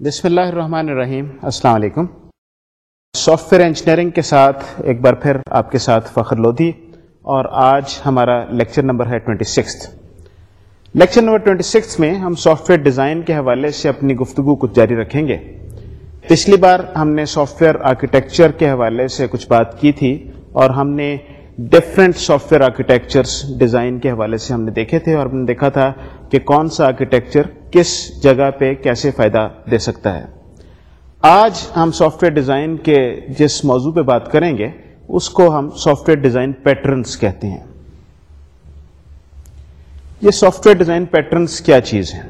بسم اللہ الرحمن الرحیم، السلام علیکم۔ سافٹ ویئر انجینئرنگ کے ساتھ ایک بار پھر آپ کے ساتھ فخر لودھی، اور آج ہمارا لیکچر نمبر ہے twenty six lecture number twenty six میں ہم سافٹ ویئر ڈیزائن کے حوالے سے اپنی گفتگو کچھ جاری رکھیں گے۔ پچھلی بار ہم نے سافٹ ویئر آرکیٹیکچر کے حوالے سے کچھ بات کی تھی، اور ہم نے different software architectures design کے حوالے سے ہم نے دیکھے تھے، اور ہم نے دیکھا تھا کہ کون سا آرکیٹیکچر کس جگہ پہ کیسے فائدہ دے سکتا ہے۔ آج ہم سافٹ ویئر ڈیزائن کے جس موضوع پہ بات کریں گے، اس کو ہم سافٹ ویئر ڈیزائن پیٹرنس کہتے ہیں۔ یہ سافٹ ویئر ڈیزائن پیٹرنس کیا چیز ہے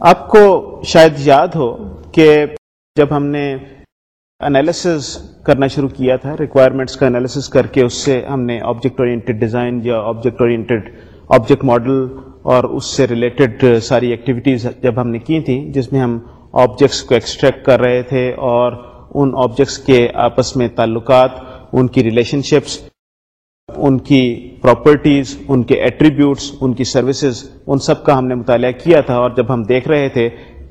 آپ کو شاید یاد ہو کہ جب ہم نے انالیسز کرنا شروع کیا تھا ریکوائرمنٹس کا انالیسز کر کے، اس سے ہم نے آبجیکٹ اورینٹیڈ ڈیزائن یا آبجیکٹ اورینٹیڈ آبجیکٹ ماڈل اور اس سے ریلیٹڈ uh, ساری ایکٹیویٹیز جب ہم نے کی تھیں، جس میں ہم آبجیکٹس کو ایکسٹریکٹ کر رہے تھے اور ان آبجیکٹس کے آپس میں تعلقات، ان کی ریلیشن شپس ان کی پراپرٹیز ان کے ایٹریبیوٹس ان کی سروسز ان سب کا ہم نے مطالعہ کیا تھا اور جب ہم دیکھ رہے تھے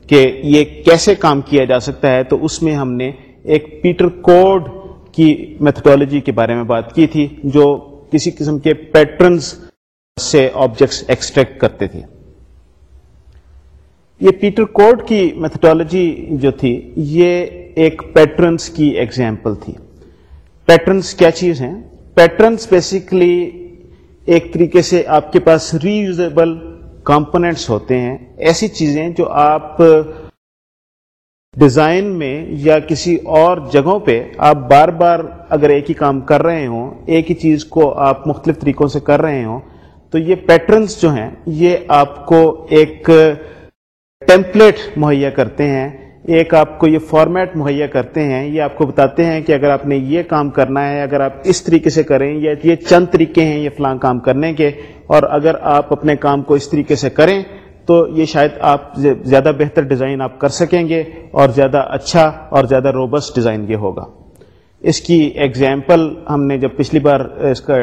کہ یہ کیسے کام کیا جا سکتا ہے، تو اس میں ہم نے ایک پیٹر کوڈ کی میتھڈالوجی کے بارے میں بات کی تھی، جو کسی قسم کے پیٹرنز سے آبجیکٹس ایکسٹریکٹ کرتے تھے۔ یہ پیٹر کوڈ کی میتھڈالوجی جو تھی، یہ ایک پیٹرنس کی ایگزامپل تھی۔ پیٹرنس کیا چیز ہیں؟ پیٹرنس بیسیکلی ایک طریقے سے آپ کے پاس ری یوزیبل کمپونیٹس ہوتے ہیں۔ ایسی چیزیں جو آپ ڈیزائن میں یا کسی اور جگہوں پہ آپ بار بار اگر ایک ہی کام کر رہے ہوں، ایک ہی چیز کو آپ مختلف طریقوں سے کر رہے ہوں تو یہ پیٹرنس جو ہیں، یہ آپ کو ایک ٹیمپلیٹ مہیا کرتے ہیں، ایک آپ کو یہ فارمیٹ مہیا کرتے ہیں، یہ آپ کو بتاتے ہیں کہ اگر آپ نے یہ کام کرنا ہے، اگر آپ اس طریقے سے کریں، یا یہ چند طریقے ہیں یہ فلاں کام کرنے کے، اور اگر آپ اپنے کام کو اس طریقے سے کریں، تو یہ شاید آپ زیادہ بہتر ڈیزائن آپ کر سکیں گے، اور زیادہ اچھا اور زیادہ روبسٹ ڈیزائن یہ ہوگا۔ اس کی ایگزامپل ہم نے جب پچھلی بار اس کا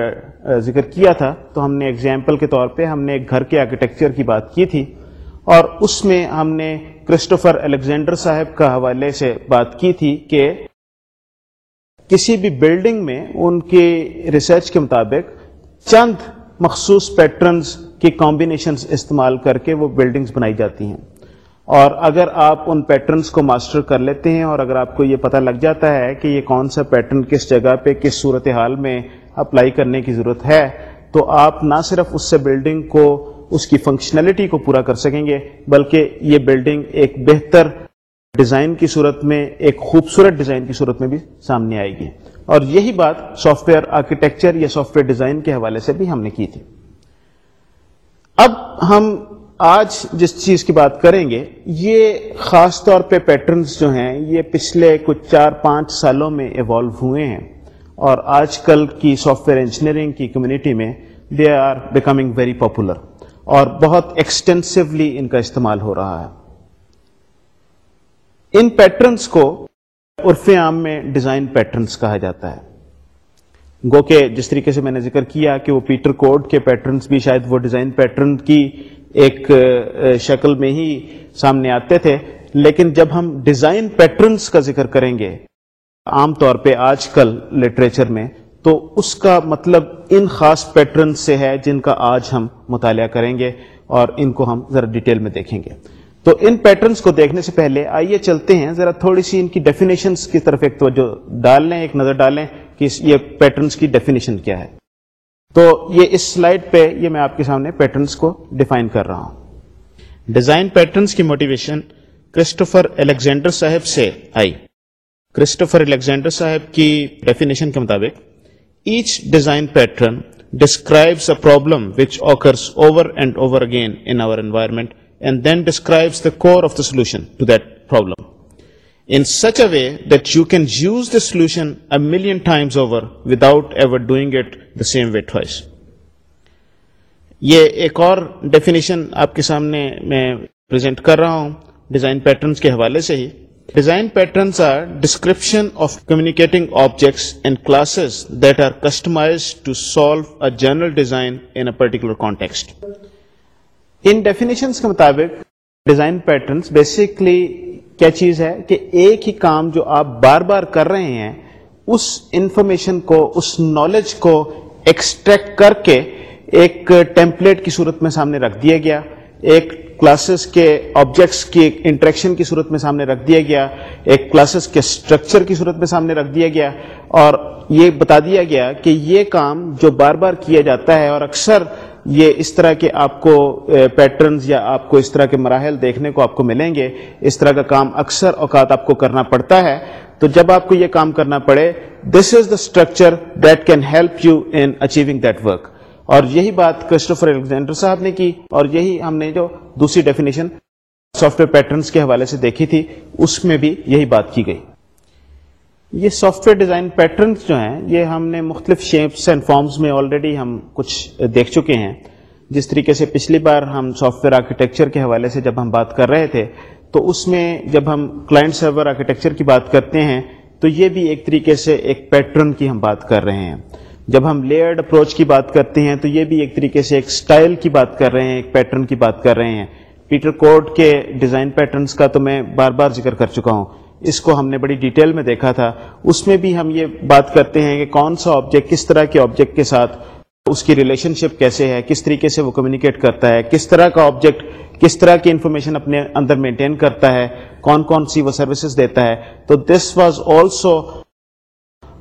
ذکر کیا تھا، تو ہم نے ایگزامپل کے طور پہ ہم نے ایک گھر کے آرکیٹیکچر کی بات کی تھی، اور اس میں ہم نے کرسٹوفر الیگزینڈر صاحب کا حوالے سے بات کی تھی کہ کسی بھی بلڈنگ میں ان کے ریسرچ کے مطابق چند مخصوص پیٹرنز کی کمبینیشنز استعمال کر کے وہ بلڈنگز بنائی جاتی ہیں۔ اور اگر آپ ان پیٹرنز کو ماسٹر کر لیتے ہیں اور اگر آپ کو یہ پتہ لگ جاتا ہے کہ یہ کون سا پیٹرن کس جگہ پہ کس صورت حال میں اپلائی کرنے کی ضرورت ہے، تو آپ نہ صرف اس سے بلڈنگ کو، اس کی فنکشنلٹی کو پورا کر سکیں گے، بلکہ یہ بلڈنگ ایک بہتر ڈیزائن کی صورت میں، ایک خوبصورت ڈیزائن کی صورت میں بھی سامنے آئے گی۔ اور یہی بات سافٹ ویئر آرکیٹیکچر یا سافٹ ویئر ڈیزائن کے حوالے سے بھی ہم نے کی تھی۔ اب ہم آج جس چیز کی بات کریں گے، یہ خاص طور پہ پیٹرنز جو ہیں، یہ پچھلے کچھ چار پانچ سالوں میں ایوالو ہوئے ہیں۔ اور آج کل کی سافٹ ویئر انجینئرنگ کی کمیونٹی میں they are becoming very popular اور بہت ایکسٹینسولی ان کا استعمال ہو رہا ہے۔ ان پیٹرنس کو عرف عام میں ڈیزائن پیٹرنس کہا جاتا ہے۔ گو کہ جس طریقے سے میں نے ذکر کیا کہ وہ پیٹر کوڈ کے پیٹرنس بھی شاید وہ ڈیزائن پیٹرن کی ایک شکل میں ہی سامنے آتے تھے۔ لیکن جب ہم ڈیزائن پیٹرنس کا ذکر کریں گے عام طور پہ آج کل لٹریچر میں، تو اس کا مطلب ان خاص پیٹرن سے ہے جن کا آج ہم مطالعہ کریں گے اور ان کو ہم ذرا ڈیٹیل میں دیکھیں گے۔ تو ان پیٹرنس کو دیکھنے سے پہلے آئیے چلتے ہیں۔ ذرا تھوڑی سی ان کی ڈیفینیشنس کی طرف ایک توجہ ڈال لیں، ایک نظر ڈالیں کہ یہ پیٹرنس کی ڈیفینیشن کیا ہے۔ تو یہ اس سلائڈ پہ یہ میں آپ کے سامنے پیٹرنس کو ڈیفائن کر رہا ہوں۔ ڈیزائن پیٹرنس کی موٹیویشن کرسٹوفر الیگزینڈر صاحب سے آئی۔ کرسٹوفر الیگزینڈر صاحب کی ڈیفینیشن کے مطابق each design pattern describes a problem which occurs over and over again in our environment and then describes the core of the solution to that problem in such a way that you can use the solution a million times over without ever doing it the same way twice. یہ ایک اور definition آپ کے سامنے میں present کر رہا ہوں ڈیزائن پیٹرنس کے حوالے سے ہی design patterns are description of communicating objects and classes that are customise to solve a general design in particular context in definition کے مطابق ڈیزائن پیٹرنس بیسکلی کیا چیز ہے کہ ایک ہی کام جو آپ بار بار کر رہے ہیں، اس انفارمیشن کو، اس نالج کو ایکسٹریکٹ کر کے ایک ٹیمپلیٹ کی صورت میں سامنے رکھ دیا گیا، ایک کلاسز کے آبجیکٹس کی انٹریکشن کی صورت میں سامنے رکھ دیا گیا، ایک کلاسز کے اسٹرکچر کی صورت میں سامنے رکھ دیا گیا۔ اور یہ بتا دیا گیا کہ یہ کام جو بار بار کیا جاتا ہے اور اکثر یہ اس طرح کے آپ کو پیٹرنز یا آپ کو اس طرح کے مراحل دیکھنے کو آپ کو ملیں گے، اس طرح کا کام اکثر اوقات آپ کو کرنا پڑتا ہے۔ تو جب آپ کو یہ کام کرنا پڑے this is the structure that can help you in achieving that work اور یہی بات کرسٹوفر الیگزینڈر صاحب نے کی، اور یہی ہم نے جو دوسری ڈیفینیشن سافٹ ویئر پیٹرنس کے حوالے سے دیکھی تھی، اس میں بھی یہی بات کی گئی۔ یہ سافٹ ویئر ڈیزائن پیٹرنس جو ہیں، یہ ہم نے مختلف شیپس اینڈ فارمز میں آلریڈی ہم کچھ دیکھ چکے ہیں۔ جس طریقے سے پچھلی بار ہم سافٹ ویئر آرکیٹیکچر کے حوالے سے جب ہم بات کر رہے تھے، تو اس میں جب ہم کلائنٹ سرور آرکیٹیکچر کی بات کرتے ہیں، تو یہ بھی ایک طریقے سے ایک پیٹرن کی ہم بات کر رہے ہیں۔ جب ہم لیئرڈ اپروچ کی بات کرتے ہیں، تو یہ بھی ایک طریقے سے ایک سٹائل کی بات کر رہے ہیں، ایک پیٹرن کی بات کر رہے ہیں۔ پیٹر کوڈ کے ڈیزائن پیٹرنس کا تو میں بار بار ذکر کر چکا ہوں۔ اس کو ہم نے بڑی ڈیٹیل میں دیکھا تھا۔ اس میں بھی ہم یہ بات کرتے ہیں کہ کون سا آبجیکٹ کس طرح کے آبجیکٹ کے ساتھ اس کی ریلیشن شپ کیسے ہے، کس طریقے سے وہ کمیونیکیٹ کرتا ہے، کس طرح کا آبجیکٹ کس طرح کی انفارمیشن اپنے اندر مینٹین کرتا ہے، کون کون سی وہ سروسز دیتا ہے۔ تو this was also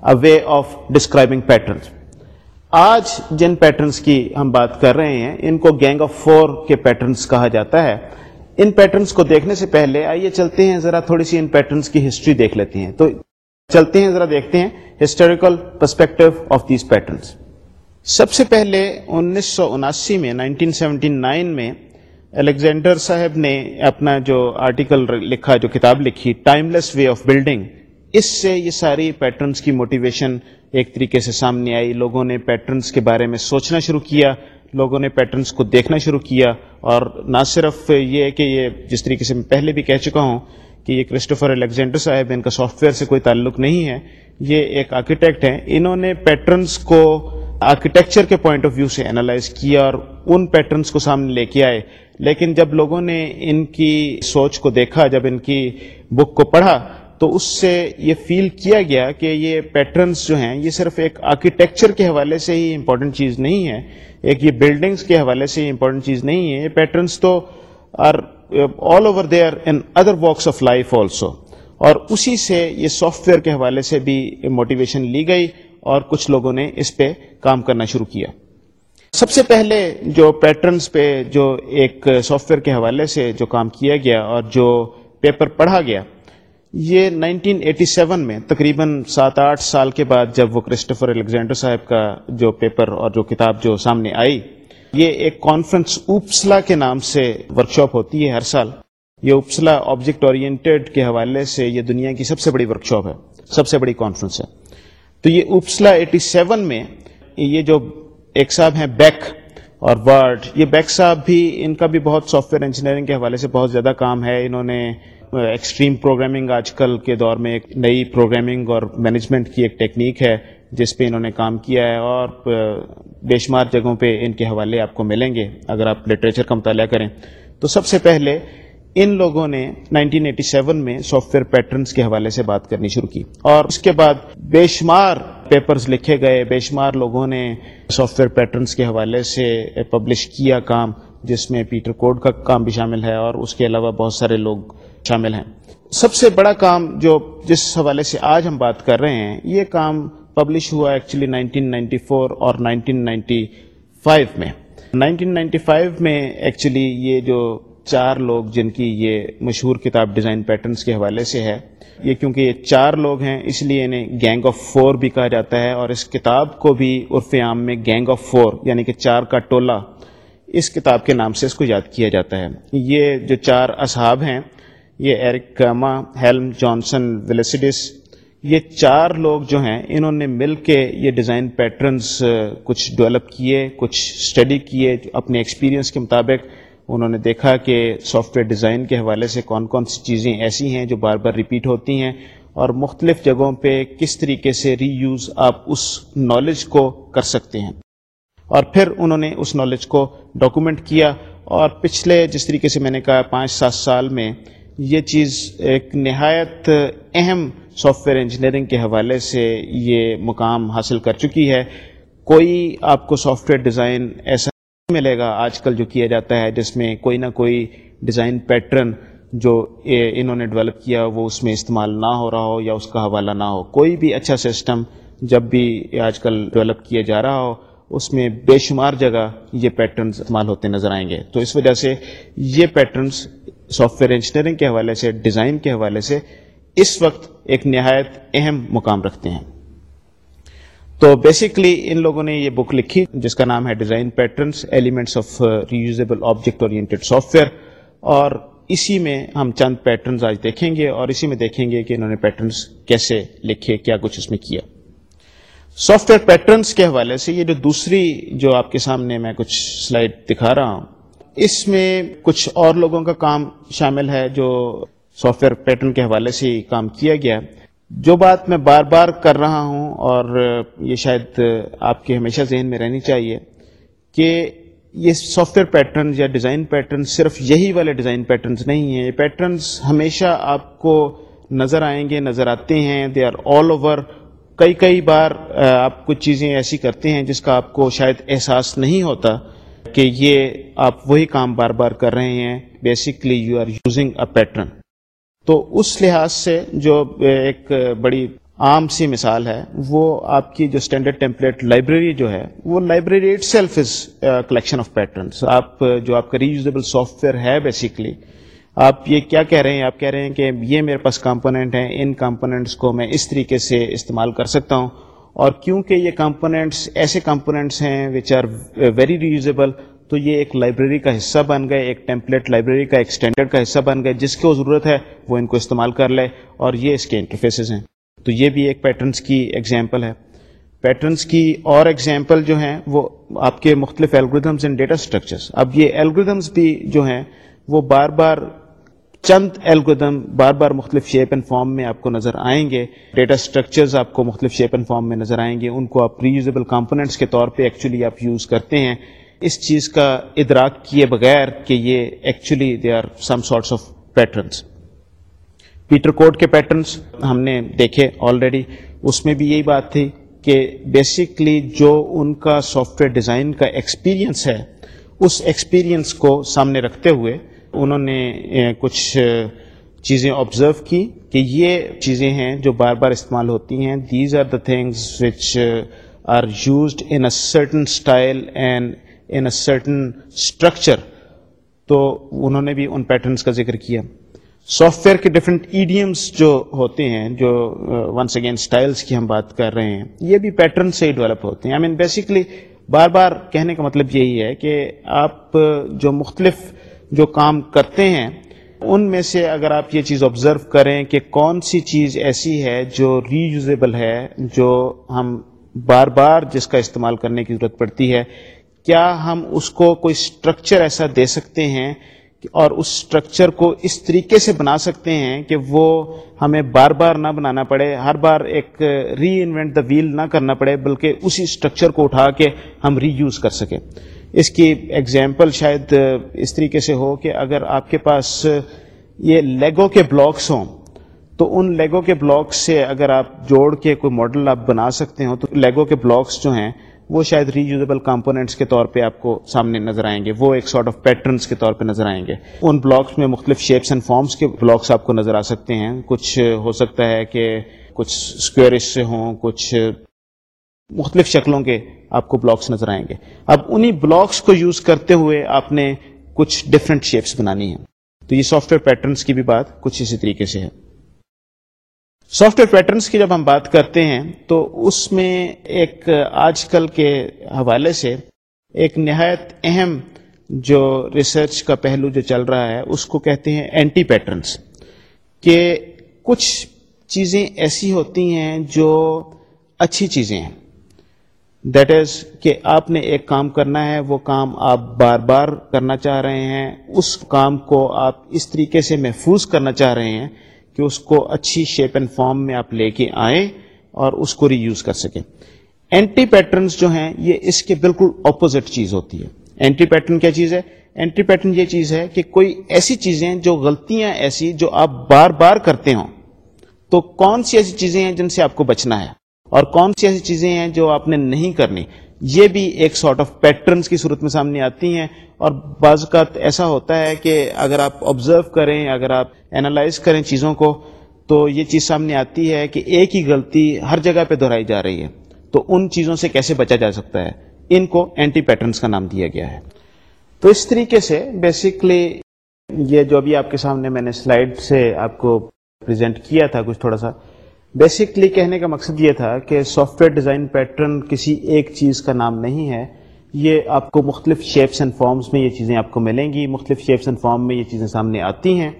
a way of describing patterns آج جن پیٹرنس کی ہم بات کر رہے ہیں، ان کو گینگ آف فور کے پیٹرنس کہا جاتا ہے۔ ان پیٹرنس کو دیکھنے سے پہلے آئیے چلتے ہیں ذرا تھوڑی سی ان پیٹرنس کی ہسٹری دیکھ لیتے ہیں۔ تو چلتے ہیں ذرا دیکھتے ہیں historical perspective of these patterns سب سے پہلے انیس سو اناسی میں، نائنٹین سیونٹی نائن میں الیگزینڈر صاحب نے اپنا جو آرٹیکل لکھا، جو کتاب لکھی timeless way of building اس سے یہ ساری پیٹرنس کی موٹیویشن ایک طریقے سے سامنے آئی۔ لوگوں نے پیٹرنس کے بارے میں سوچنا شروع کیا۔ لوگوں نے پیٹرنس کو دیکھنا شروع کیا اور نہ صرف یہ کہ یہ جس طریقے سے میں پہلے بھی کہہ چکا ہوں کہ یہ کرسٹوفر الیگزینڈر صاحب ان کا سافٹ ویئر سے کوئی تعلق نہیں ہے، یہ ایک آرکیٹیکٹ ہیں۔ انہوں نے پیٹرنس کو آرکیٹیکچر کے پوائنٹ آف ویو سے انالائز کیا اور ان پیٹرنس کو سامنے لے کے آئے۔ لیکن جب لوگوں نے ان کی سوچ کو دیکھا، جب ان کی بک کو پڑھا تو اس سے یہ فیل کیا گیا کہ یہ پیٹرنس جو ہیں، یہ صرف ایک آرکیٹیکچر کے حوالے سے ہی امپورٹنٹ چیز نہیں ہے، ایک یہ بلڈنگس کے حوالے سے امپورٹنٹ چیز نہیں ہے، یہ پیٹرنس تو are all over there in other walks of life also اور اسی سے یہ سافٹ ویئر کے حوالے سے بھی موٹیویشن لی گئی اور کچھ لوگوں نے اس پہ کام کرنا شروع کیا۔ سب سے پہلے جو پیٹرنس پہ جو ایک سافٹ ویئر کے حوالے سے جو کام کیا گیا اور جو پیپر پڑھا گیا یہ 1987 میں تقریباً سات آٹھ سال کے بعد جب وہ کرسٹوفر الیگزینڈر صاحب کا جو پیپر اور جو کتاب جو سامنے آئی، یہ ایک کانفرنس اوپسلا کے نام سے ورکشاپ ہوتی ہے ہر سال۔ یہ اوپسلا آبجیکٹ اورینٹیڈ کے حوالے سے یہ دنیا کی سب سے بڑی ورکشاپ ہے، سب سے بڑی کانفرنس ہے۔ تو یہ اوپسلا ایٹی سیون میں یہ جو ایک صاحب ہیں بیک اور ورڈ یہ بیک صاحب بھی ان کا بھی بہت سافٹ ویئر انجینئرنگ کے حوالے سے بہت زیادہ کام ہے۔ انہوں نے ایکسٹریم پروگرامنگ آج کل کے دور میں ایک نئی پروگرامنگ اور مینجمنٹ کی ایک ٹیکنیک ہے، جس پہ انہوں نے کام کیا ہے اور بے شمار جگہوں پہ ان کے حوالے آپ کو ملیں گے، اگر آپ لٹریچر کا مطالعہ کریں۔ تو سب سے پہلے ان لوگوں نے 1987 میں سافٹ ویئر پیٹرنس کے حوالے سے بات کرنی شروع کی۔ اور اس کے بعد بے شمار پیپرز لکھے گئے، بے شمار لوگوں نے سافٹ ویئر پیٹرنس کے حوالے سے پبلش کیا کام، جس میں پیٹر کوڈ کا کام بھی شامل ہے اور اس کے علاوہ بہت سارے لوگ شامل ہیں۔ سب سے بڑا کام جو جس حوالے سے آج ہم بات کر رہے ہیں، یہ کام پبلش ہوا ایکچولی 1994 اور 1995 میں۔ 1995 میں ایکچولی یہ جو چار لوگ جن کی یہ مشہور کتاب ڈیزائن پیٹرنس کے حوالے سے ہے، یہ کیونکہ یہ چار لوگ ہیں، اس لیے انہیں گینگ آف فور بھی کہا جاتا ہے اور اس کتاب کو بھی عرف عام میں گینگ آف فور یعنی کہ چار کا ٹولہ، اس کتاب کے نام سے اس کو یاد کیا جاتا ہے۔ یہ جو چار اصحاب ہیں یہ Erich Gamma Helm, Johnson Vlissides یہ چار لوگ جو ہیں، انہوں نے مل کے یہ ڈیزائن پیٹرنز کچھ ڈیولپ کیے، کچھ اسٹڈی کیے، اپنے ایکسپیرینس کے مطابق انہوں نے دیکھا کہ سافٹ ویئر ڈیزائن کے حوالے سے کون کون سی چیزیں ایسی ہیں جو بار بار ریپیٹ ہوتی ہیں اور مختلف جگہوں پہ کس طریقے سے ری یوز آپ اس نالج کو کر سکتے ہیں۔ اور پھر انہوں نے اس نالج کو ڈاکومنٹ کیا اور پچھلے جس طریقے سے میں نے کہا، پانچ سات سال میں یہ چیز ایک نہایت اہم سافٹ ویئر انجینئرنگ کے حوالے سے یہ مقام حاصل کر چکی ہے۔ کوئی آپ کو سافٹ ویئر ڈیزائن ایسا نہیں ملے گا آج کل جو کیا جاتا ہے، جس میں کوئی نہ کوئی ڈیزائن پیٹرن جو انہوں نے ڈیولپ کیا وہ اس میں استعمال نہ ہو رہا ہو یا اس کا حوالہ نہ ہو۔ کوئی بھی اچھا سسٹم جب بھی آج کل ڈیولپ کیا جا رہا ہو، اس میں بے شمار جگہ یہ پیٹرنز استعمال ہوتے نظر آئیں گے۔ تو اس وجہ سے یہ پیٹرنز سافٹ ویئر انجینئرنگ کے حوالے سے ڈیزائن کے حوالے سے اس وقت ایک نہایت اہم مقام رکھتے ہیں۔ تو بیسکلی ان لوگوں نے یہ بک لکھی جس کا نام ہے design patterns elements of reusable object oriented software اور اسی میں ہم چند پیٹرنز آج دیکھیں گے اور اسی میں دیکھیں گے کہ انہوں نے پیٹرنز کیسے لکھے، کیا کچھ اس میں کیا۔ سافٹ ویئر پیٹرنس کے حوالے سے یہ جو دوسری جو آپ کے سامنے میں کچھ سلائڈ دکھا رہا ہوں اس میں کچھ اور لوگوں کا کام شامل ہے جو سافٹ ویئر پیٹرن کے حوالے سے کام کیا گیا جو بات میں بار بار کر رہا ہوں اور یہ شاید آپ کے ہمیشہ ذہن میں رہنی چاہیے کہ یہ سافٹ ویئر پیٹرن یا ڈیزائن پیٹرن صرف یہی والے ڈیزائن پیٹرنز نہیں ہیں۔ یہ پیٹرنز ہمیشہ آپ کو نظر آئیں گے، نظر آتے ہیں۔ دے آر آل اوور کئی کئی بار آپ کچھ چیزیں ایسی کرتے ہیں جس کا آپ کو شاید احساس نہیں ہوتا۔ کہ یہ آپ وہی کام بار بار کر رہے ہیں basically you are using a pattern تو اس لحاظ سے جو ایک بڑی عام سی مثال ہے، وہ آپ کی جو اسٹینڈرڈ ٹیمپلیٹ لائبریری جو ہے، وہ library itself is collection of patterns آپ جو آپ کا ریوزیبل سافٹ ویئر ہے بیسکلی آپ یہ کیا کہہ رہے ہیں؟ آپ کہہ رہے ہیں کہ یہ میرے پاس کمپوننٹ ہیں، ان کمپوننٹس کو میں اس طریقے سے استعمال کر سکتا ہوں۔ اور کیونکہ یہ کمپوننٹس ایسے کمپوننٹس ہیں وچ آر ویری ریوزیبل تو یہ ایک لائبریری کا حصہ بن گئے، ایک ٹیمپلیٹ لائبریری کا، ایک اسٹینڈرڈ کا حصہ بن گئے۔ جس کو ضرورت ہے وہ ان کو استعمال کر لے اور یہ اس کے انٹرفیسز ہیں۔ تو یہ بھی ایک پیٹرنس کی ایگزامپل ہے۔ پیٹرنس کی اور ایگزامپل جو ہیں وہ آپ کے مختلف الگریدمس اینڈ ڈیٹا اسٹرکچرس اب یہ الگریدمس بھی جو ہیں وہ بار بار چند الگودم بار بار مختلف شیپ اینڈ فارم میں آپ کو نظر آئیں گے. ڈیٹا اسٹرکچرز آپ کو مختلف شیپ اینڈ فارم میں نظر آئیں گے. ان کو آپ ریوزیبل کمپوننٹس کے طور پہ ایکچولی آپ یوز کرتے ہیں. اس چیز کا ادراک کیے بغیر کہ یہ actually they are some sorts of patterns Peter Coad کے پیٹرنس ہم نے دیکھے آلریڈی اس میں بھی یہی بات تھی کہ بیسکلی جو ان کا سافٹ ویئر ڈیزائن کا ایکسپیرینس ہے، اس ایکسپیرینس کو سامنے رکھتے ہوئے انہوں نے کچھ چیزیں آبزرو کی کہ یہ چیزیں ہیں جو بار بار استعمال ہوتی ہیں. These are the things which are used in a certain style and in a certain structure تو انہوں نے بھی ان پیٹرنس کا ذکر کیا. سافٹ ویئر کے ڈفرینٹ ایڈیمس جو ہوتے ہیں، جو ونس اگین اسٹائلس کی ہم بات کر رہے ہیں، یہ بھی پیٹرن سے ہی ڈیولپ ہوتے ہیں. آئی مین بیسکلی بار بار کہنے کا مطلب یہی ہے کہ آپ جو مختلف جو کام کرتے ہیں، ان میں سے اگر آپ یہ چیز آبزرو کریں کہ کون سی چیز ایسی ہے جو ری یوزیبل ہے، جو ہم بار بار جس کا استعمال کرنے کی ضرورت پڑتی ہے، کیا ہم اس کو کوئی اسٹرکچر ایسا دے سکتے ہیں اور اس اسٹرکچر کو اس طریقے سے بنا سکتے ہیں کہ وہ ہمیں بار بار نہ بنانا پڑے، ہر بار ایک ری انوینٹ دا ویل نہ کرنا پڑے، بلکہ اسی اسٹرکچر کو اٹھا کے ہم ری یوز کر سکیں۔ اس کی ایگزامپل شاید اس طریقے سے ہو کہ اگر آپ کے پاس یہ لیگو کے بلاکس ہوں، تو ان لیگو کے بلاکس سے اگر آپ جوڑ کے کوئی ماڈل آپ بنا سکتے ہوں، تو لیگو کے بلاکس جو ہیں، وہ شاید ری یوزیبل کمپوننٹس کے طور پہ آپ کو سامنے نظر آئیں گے، وہ ایک سارٹ آف پیٹرنس کے طور پہ نظر آئیں گے۔ ان بلاکس میں مختلف شیپس اینڈ فارمس کے بلاکس آپ کو نظر آ سکتے ہیں۔ کچھ ہو سکتا ہے کہ کچھ اسکوئرش سے ہوں، کچھ مختلف شکلوں کے آپ کو بلاکس نظر آئیں گے۔ اب انہی بلاکس کو یوز کرتے ہوئے آپ نے کچھ ڈفرینٹ شیپس بنانی ہے تو یہ سافٹ ویئر پیٹرنس کی بھی بات کچھ اسی طریقے سے ہے۔ سافٹ ویئر پیٹرنس کی جب ہم بات کرتے ہیں، تو اس میں ایک آج کل کے حوالے سے ایک نہایت اہم جو ریسرچ کا پہلو جو چل رہا ہے، اس کو کہتے ہیں اینٹی پیٹرنس کہ کچھ چیزیں ایسی ہوتی ہیں جو اچھی چیزیں ہیں۔ دیٹ از کہ آپ نے ایک کام کرنا ہے، وہ کام آپ بار بار کرنا چاہ رہے ہیں، اس کام کو آپ اس طریقے سے محفوظ کرنا چاہ رہے ہیں کہ اس کو اچھی شیپ اینڈ فارم میں آپ لے کے آئیں اور اس کو ری یوز کر سکیں۔ اینٹی پیٹرنس جو ہیں، یہ اس کے بالکل اپوزٹ چیز ہوتی ہے۔ اینٹی پیٹرن کیا چیز ہے؟ اینٹی پیٹرن یہ چیز ہے کہ کوئی ایسی چیزیں جو غلطیاں ایسی جو آپ بار بار کرتے ہوں، تو کون سی ایسی چیزیں ہیں جن سے آپ کو بچنا ہے؟ اور کون سی ایسی چیزیں ہیں جو آپ نے نہیں کرنی؟ یہ بھی ایک سارٹ آف پیٹرنس کی صورت میں سامنے آتی ہیں اور بعض اوقات ایسا ہوتا ہے کہ اگر آپ آبزرو کریں، اگر آپ اینالائز کریں چیزوں کو، تو یہ چیز سامنے آتی ہے کہ ایک ہی غلطی ہر جگہ پہ دہرائی جا رہی ہے۔ تو ان چیزوں سے کیسے بچا جا سکتا ہے؟ ان کو اینٹی پیٹرنس کا نام دیا گیا ہے۔ تو اس طریقے سے بیسکلی یہ جو ابھی آپ کے سامنے میں نے سلائڈ سے آپ کو پریزنٹ کیا تھا کچھ تھوڑا سا بیسکلی کہنے کا مقصد یہ تھا کہ سافٹ ویئر ڈیزائن پیٹرن کسی ایک چیز کا نام نہیں ہے۔ یہ آپ کو مختلف شیپس اینڈ فارمز میں یہ چیزیں آپ کو ملیں گی۔ مختلف شیپس اینڈ فارم میں یہ چیزیں سامنے آتی ہیں۔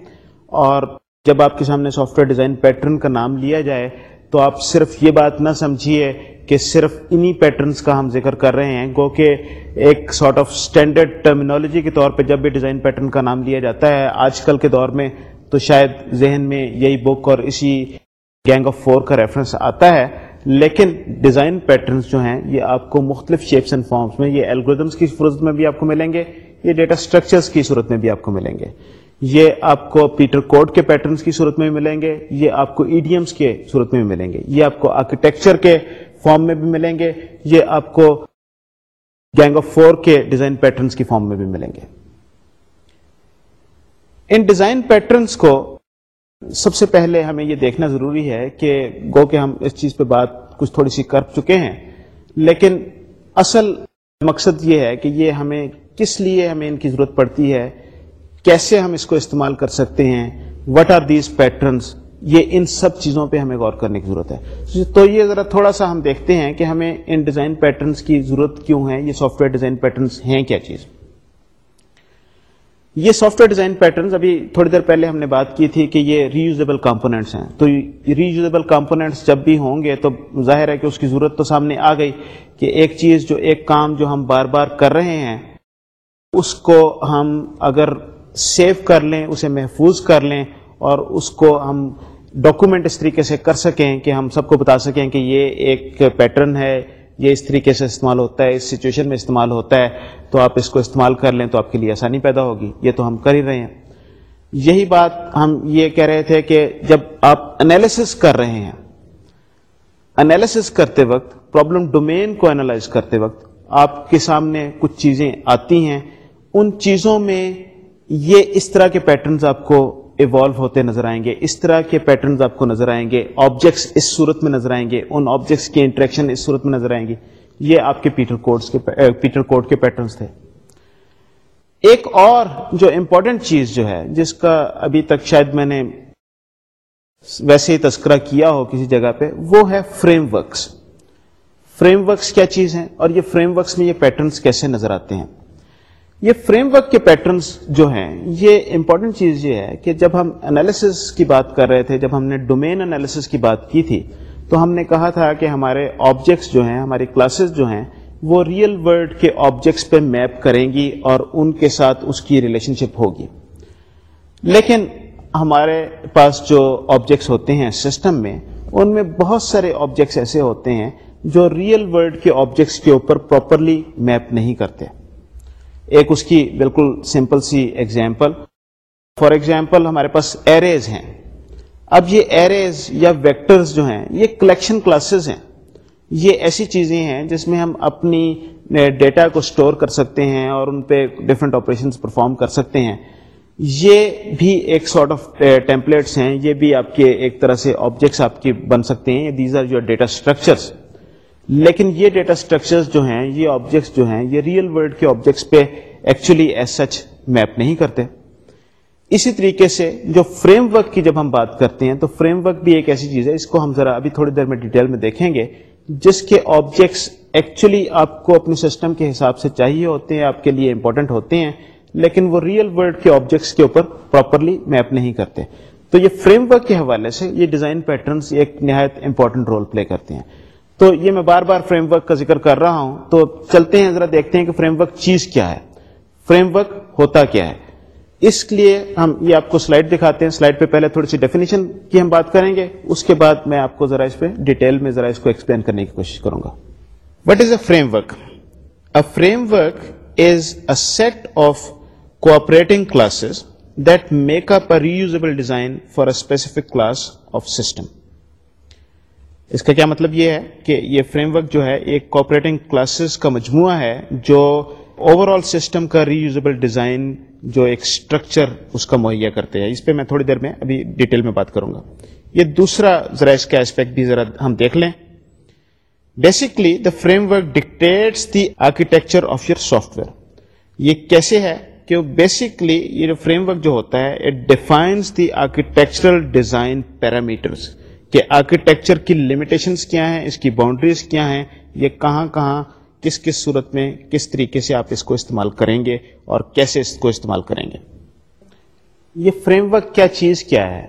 اور جب آپ کے سامنے سافٹ ویئر ڈیزائن پیٹرن کا نام لیا جائے تو آپ صرف یہ بات نہ سمجھیے کہ صرف انہی پیٹرنس کا ہم ذکر کر رہے ہیں۔ گو کہ ایک سارٹ آف اسٹینڈرڈ ٹرمینالوجی کے طور پہ جب بھی ڈیزائن پیٹرن کا نام لیا جاتا ہے، آج کل کے دور میں تو شاید ذہن میں یہی بک اور اسی گینگ آف فور کا ریفرنس آتا ہے، لیکن ڈیزائن پیٹرنس جو ہیں، یہ آپ کو مختلف شیپس اینڈ فارمس میں، یہ الگوریدمس کی صورت میں بھی آپ کو ملیں گے، یہ ڈیٹا اسٹرکچرس کی صورت میں بھی آپ کو ملیں گے۔ یہ آپ کو پیٹر کوڈ کے پیٹرنس کی صورت میں بھی ملیں گے، یہ آپ کو ایڈیمس کے صورت میں بھی ملیں گے۔ یہ آپ کو آرکیٹیکچر کے فارم میں بھی ملیں گے، یہ آپ کو گینگ آف فور کے ڈیزائن پیٹرنس کی فارم میں بھی ملیں گے۔ ان ڈیزائن پیٹرنس کو سب سے پہلے ہمیں یہ دیکھنا ضروری ہے کہ گو کہ ہم اس چیز پہ بات کچھ تھوڑی سی کر چکے ہیں، لیکن اصل مقصد یہ ہے کہ یہ ہمیں کس لیے ہمیں ان کی ضرورت پڑتی ہے، کیسے ہم اس کو استعمال کر سکتے ہیں وٹ آر دیز پیٹرنس یہ ان سب چیزوں پہ ہمیں غور کرنے کی ضرورت ہے۔ تو یہ ذرا تھوڑا سا ہم دیکھتے ہیں کہ ہمیں ان ڈیزائن پیٹرنس کی ضرورت کیوں ہے، یہ سافٹ ویئر ڈیزائن پیٹرنس ہیں کیا چیز۔ یہ سافٹ ویئر ڈیزائن پیٹرنس ابھی تھوڑی دیر پہلے ہم نے بات کی تھی کہ یہ ری یوزیبل کمپونیٹس ہیں۔ تو ری یوزیبل کمپونیٹس جب بھی ہوں گے تو ظاہر ہے کہ اس کی ضرورت تو سامنے آ گئی کہ ایک چیز جو ایک کام جو ہم بار بار کر رہے ہیں، اس کو ہم اگر سیو کر لیں، اسے محفوظ کر لیں اور اس کو ہم ڈاکومنٹ اس طریقے سے کر سکیں کہ ہم سب کو بتا سکیں کہ یہ ایک پیٹرن ہے۔ یہ اس طریقے سے استعمال ہوتا ہے، اس سچویشن میں استعمال ہوتا ہے، تو آپ اس کو استعمال کر لیں تو آپ کے لیے آسانی پیدا ہوگی۔ یہ تو ہم کر ہی رہے ہیں۔ یہی بات ہم یہ کہہ رہے تھے کہ جب آپ انالیسس کر رہے ہیں انالیسس کرتے وقت پرابلم ڈومین کو انالائز کرتے وقت آپ کے سامنے کچھ چیزیں آتی ہیں۔ ان چیزوں میں یہ اس طرح کے پیٹرنز آپ کو ایوالو ہوتے نظر آئیں گے۔ اس طرح کے پیٹرنز آپ کو نظر آئیں گے۔ آبجیکٹس اس صورت میں نظر آئیں گے۔ ان آبجیکٹس کی انٹریکشن اس صورت میں نظر آئیں گی یہ آپ کے پیٹر کوڈس کے eh, پیٹر کوڈ کے پیٹرنز تھے۔ ایک اور جو امپورٹنٹ چیز جو ہے، جس کا ابھی تک شاید میں نے ویسے ہی تذکرہ کیا ہو کسی جگہ پہ، وہ ہے فریم ورکس فریم ورکس کیا چیز ہیں اور یہ فریم ورکس میں یہ پیٹرنس کیسے نظر آتے ہیں؟ یہ فریم ورک کے پیٹرنس جو ہیں، یہ امپورٹنٹ چیز یہ ہے کہ جب ہم انالیسس کی بات کر رہے تھے، جب ہم نے ڈومین انالیسس کی بات کی تھی، تو ہم نے کہا تھا کہ ہمارے آبجیکٹس جو ہیں، ہماری کلاسز جو ہیں، وہ ریئل ورلڈ کے آبجیکٹس پہ میپ کریں گی اور ان کے ساتھ اس کی ریلیشن شپ ہوگی۔ لیکن ہمارے پاس جو آبجیکٹس ہوتے ہیں سسٹم میں، ان میں بہت سارے آبجیکٹس ایسے ہوتے ہیں جو ریئل ورلڈ کے آبجیکٹس کے اوپر پراپرلی میپ نہیں کرتے۔ ایک اس کی بالکل سمپل سی ایگزامپل فار ایگزامپل ہمارے پاس ایریز ہیں. اب یہ ایریز یا ویکٹرز جو ہیں، یہ کلیکشن کلاسز ہیں. یہ ایسی چیزیں ہیں جس میں ہم اپنی ڈیٹا کو اسٹور کر سکتے ہیں اور ان پہ ڈفرینٹ آپریشن پرفارم کر سکتے ہیں. یہ بھی ایک سارٹ آف ٹیمپلیٹس ہیں. یہ بھی آپ کے ایک طرح سے آبجیکٹس آپ کے بن سکتے ہیں. These are your data structures لیکن یہ ڈیٹا اسٹرکچرز جو ہیں، یہ آبجیکٹس جو ہیں، یہ ریئل ورلڈ کے آبجیکٹس پہ ایکچولی ایز سچ میپ نہیں کرتے۔ اسی طریقے سے جو فریم ورک کی جب ہم بات کرتے ہیں، تو فریم ورک بھی ایک ایسی چیز ہے، اس کو ہم ذرا ابھی تھوڑی دیر میں ڈیٹیل میں دیکھیں گے۔ جس کے آبجیکٹس ایکچولی آپ کو اپنے سسٹم کے حساب سے چاہیے ہوتے ہیں، آپ کے لیے امپورٹنٹ ہوتے ہیں، لیکن وہ ریئل ورلڈ کے آبجیکٹس کے اوپر پراپرلی میپ نہیں کرتے۔ تو یہ فریم ورک کے حوالے سے یہ ڈیزائن پیٹرنس ایک نہایت امپورٹنٹ رول پلے کرتے ہیں۔ تو یہ میں بار بار فریم ورک کا ذکر کر رہا ہوں۔ تو چلتے ہیں، ذرا دیکھتے ہیں کہ فریم ورک چیز کیا ہے۔ فریم ورک ہوتا کیا ہے۔ اس لیے ہم یہ آپ کو سلائڈ دکھاتے ہیں۔ سلائڈ پہ پہلے تھوڑی سی ڈیفینیشن کی ہم بات کریں گے۔ اس کے بعد میں آپ کو ذرا اس پہ ڈیٹیل میں ذرا اس کو ایکسپلین کرنے کی کوشش کروں گا۔ What is a framework framework is a set of cooperating classes that make up a reusable design for a specific class of system. اس کا کیا مطلب یہ ہے کہ یہ فریم ورک جو ہے، ایک کوپریٹنگ کلاسز کا مجموعہ ہے جو اوور آل سسٹم کا ری یوزبل ڈیزائن جو ایک اسٹرکچر اس کا مہیا کرتے ہیں۔ اس پہ میں تھوڑی دیر میں ابھی ڈیٹیل میں بات کروں گا۔ یہ دوسرا ذرا اس کا اسپیکٹ بھی ذرا ہم دیکھ لیں۔ Basically the framework dictates the architecture of your software یہ کیسے ہے کہ بیسکلی یہ جو فریم ورک جو ہوتا ہے it defines the architectural design parameters کہ آرکیٹیکچر کی لمیٹیشنس کیا ہیں، اس کی باؤنڈریز کیا ہیں، یہ کہاں کہاں، کس کس صورت میں کس طریقے سے آپ اس کو استعمال کریں گے اور کیسے اس کو استعمال کریں گے؟ یہ فریم ورک کیا چیز کیا ہے؟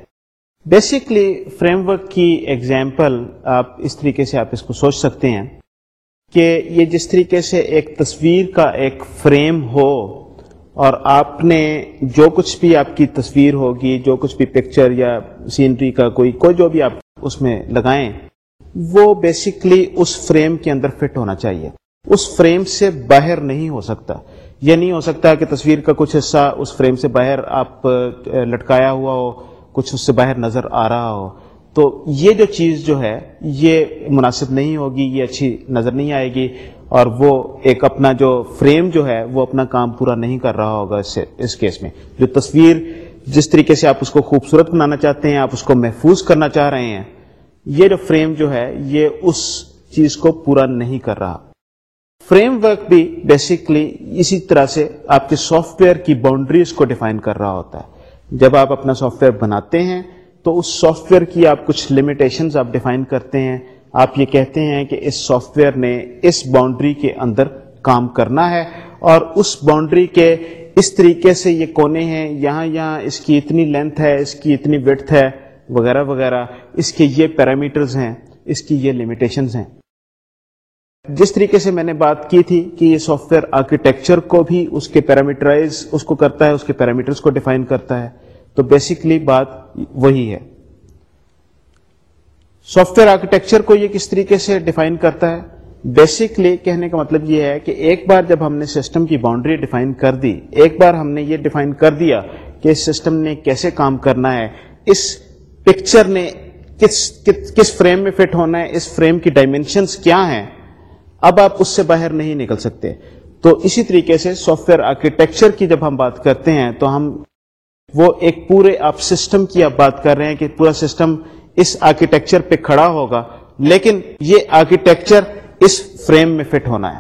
بیسکلی فریم ورک کی ایگزامپل آپ اس طریقے سے آپ اس کو سوچ سکتے ہیں کہ یہ جس طریقے سے ایک تصویر کا ایک فریم ہو اور آپ نے جو کچھ بھی آپ کی تصویر ہوگی، جو کچھ بھی پکچر یا سینری کا کوئی کوئی جو بھی آپ اس میں لگائیں۔ وہ بیسکلی اس فریم کے اندر فٹ ہونا چاہیے۔ اس فریم سے باہر نہیں ہو سکتا۔ یہ نہیں ہو سکتا کہ تصویر کا کچھ حصہ اس فریم سے باہر آپ لٹکایا ہوا ہو، کچھ اس سے باہر نظر آ رہا ہو۔ تو یہ جو چیز جو ہے، یہ مناسب نہیں ہوگی، یہ اچھی نظر نہیں آئے گی۔ اور وہ ایک اپنا جو فریم جو ہے، وہ اپنا کام پورا نہیں کر رہا ہوگا اس سے، اس کیس میں۔ جو تصویر جس طریقے سے آپ اس کو خوبصورت بنانا چاہتے ہیں، آپ اس کو محفوظ کرنا چاہ رہے ہیں یہ جو فریم جو ہے، یہ اس چیز کو پورا نہیں کر رہا۔ فریم ورک بھی بیسکلی اسی طرح سے آپ کے سافٹ ویئر کی باؤنڈریز کو ڈیفائن کر رہا ہوتا ہے۔ جب آپ اپنا سافٹ ویئر بناتے ہیں، تو اس سافٹ ویئر کی آپ کچھ لمیٹیشنز آپ ڈیفائن کرتے ہیں۔ آپ یہ کہتے ہیں کہ اس سافٹ ویئر نے اس باؤنڈری کے اندر کام کرنا ہے اور اس باؤنڈری کے اس طریقے سے یہ کونے ہیں، یہاں یہاں اس کی اتنی لینتھ ہے، اس کی اتنی وتھ ہے۔ وغیرہ وغیرہ، اس کے یہ پیرامیٹرز ہیں، اس کی یہ لمیٹیشنز ہیں۔ جس طریقے سے میں نے بات کی تھی کہ یہ سافٹ ویئر آرکیٹیکچر کو بھی اس کے پیرامیٹرائز اس کو کرتا ہے، اس کے پیرامیٹرز کو ڈیفائن کرتا ہے، تو بیسکلی بات وہی ہے۔ سافٹ ویئر آرکیٹیکچر کو یہ کس طریقے سے ڈیفائن کرتا ہے؟ بیسکلی کہنے کا مطلب یہ ہے کہ ایک بار جب ہم نے سسٹم کی باؤنڈری ڈیفائن کر دی، ایک بار ہم نے یہ ڈیفائن کر دیا کہ اس سسٹم نے کیسے کام کرنا ہے، اس پکچر نے کس کس فریم میں فٹ ہونا ہے، اس فریم کی ڈائمینشنس کیا ہیں؟ اب آپ اس سے باہر نہیں نکل سکتے۔ تو اسی طریقے سے سافٹ ویئر آرکیٹیکچر کی جب ہم بات کرتے ہیں، تو ہم وہ ایک پورے آپ سسٹم کی آپ بات کر رہے ہیں کہ پورا سسٹم اس آرکیٹیکچر پہ کھڑا ہوگا۔ لیکن یہ آرکیٹیکچر اس فریم میں فٹ ہونا ہے۔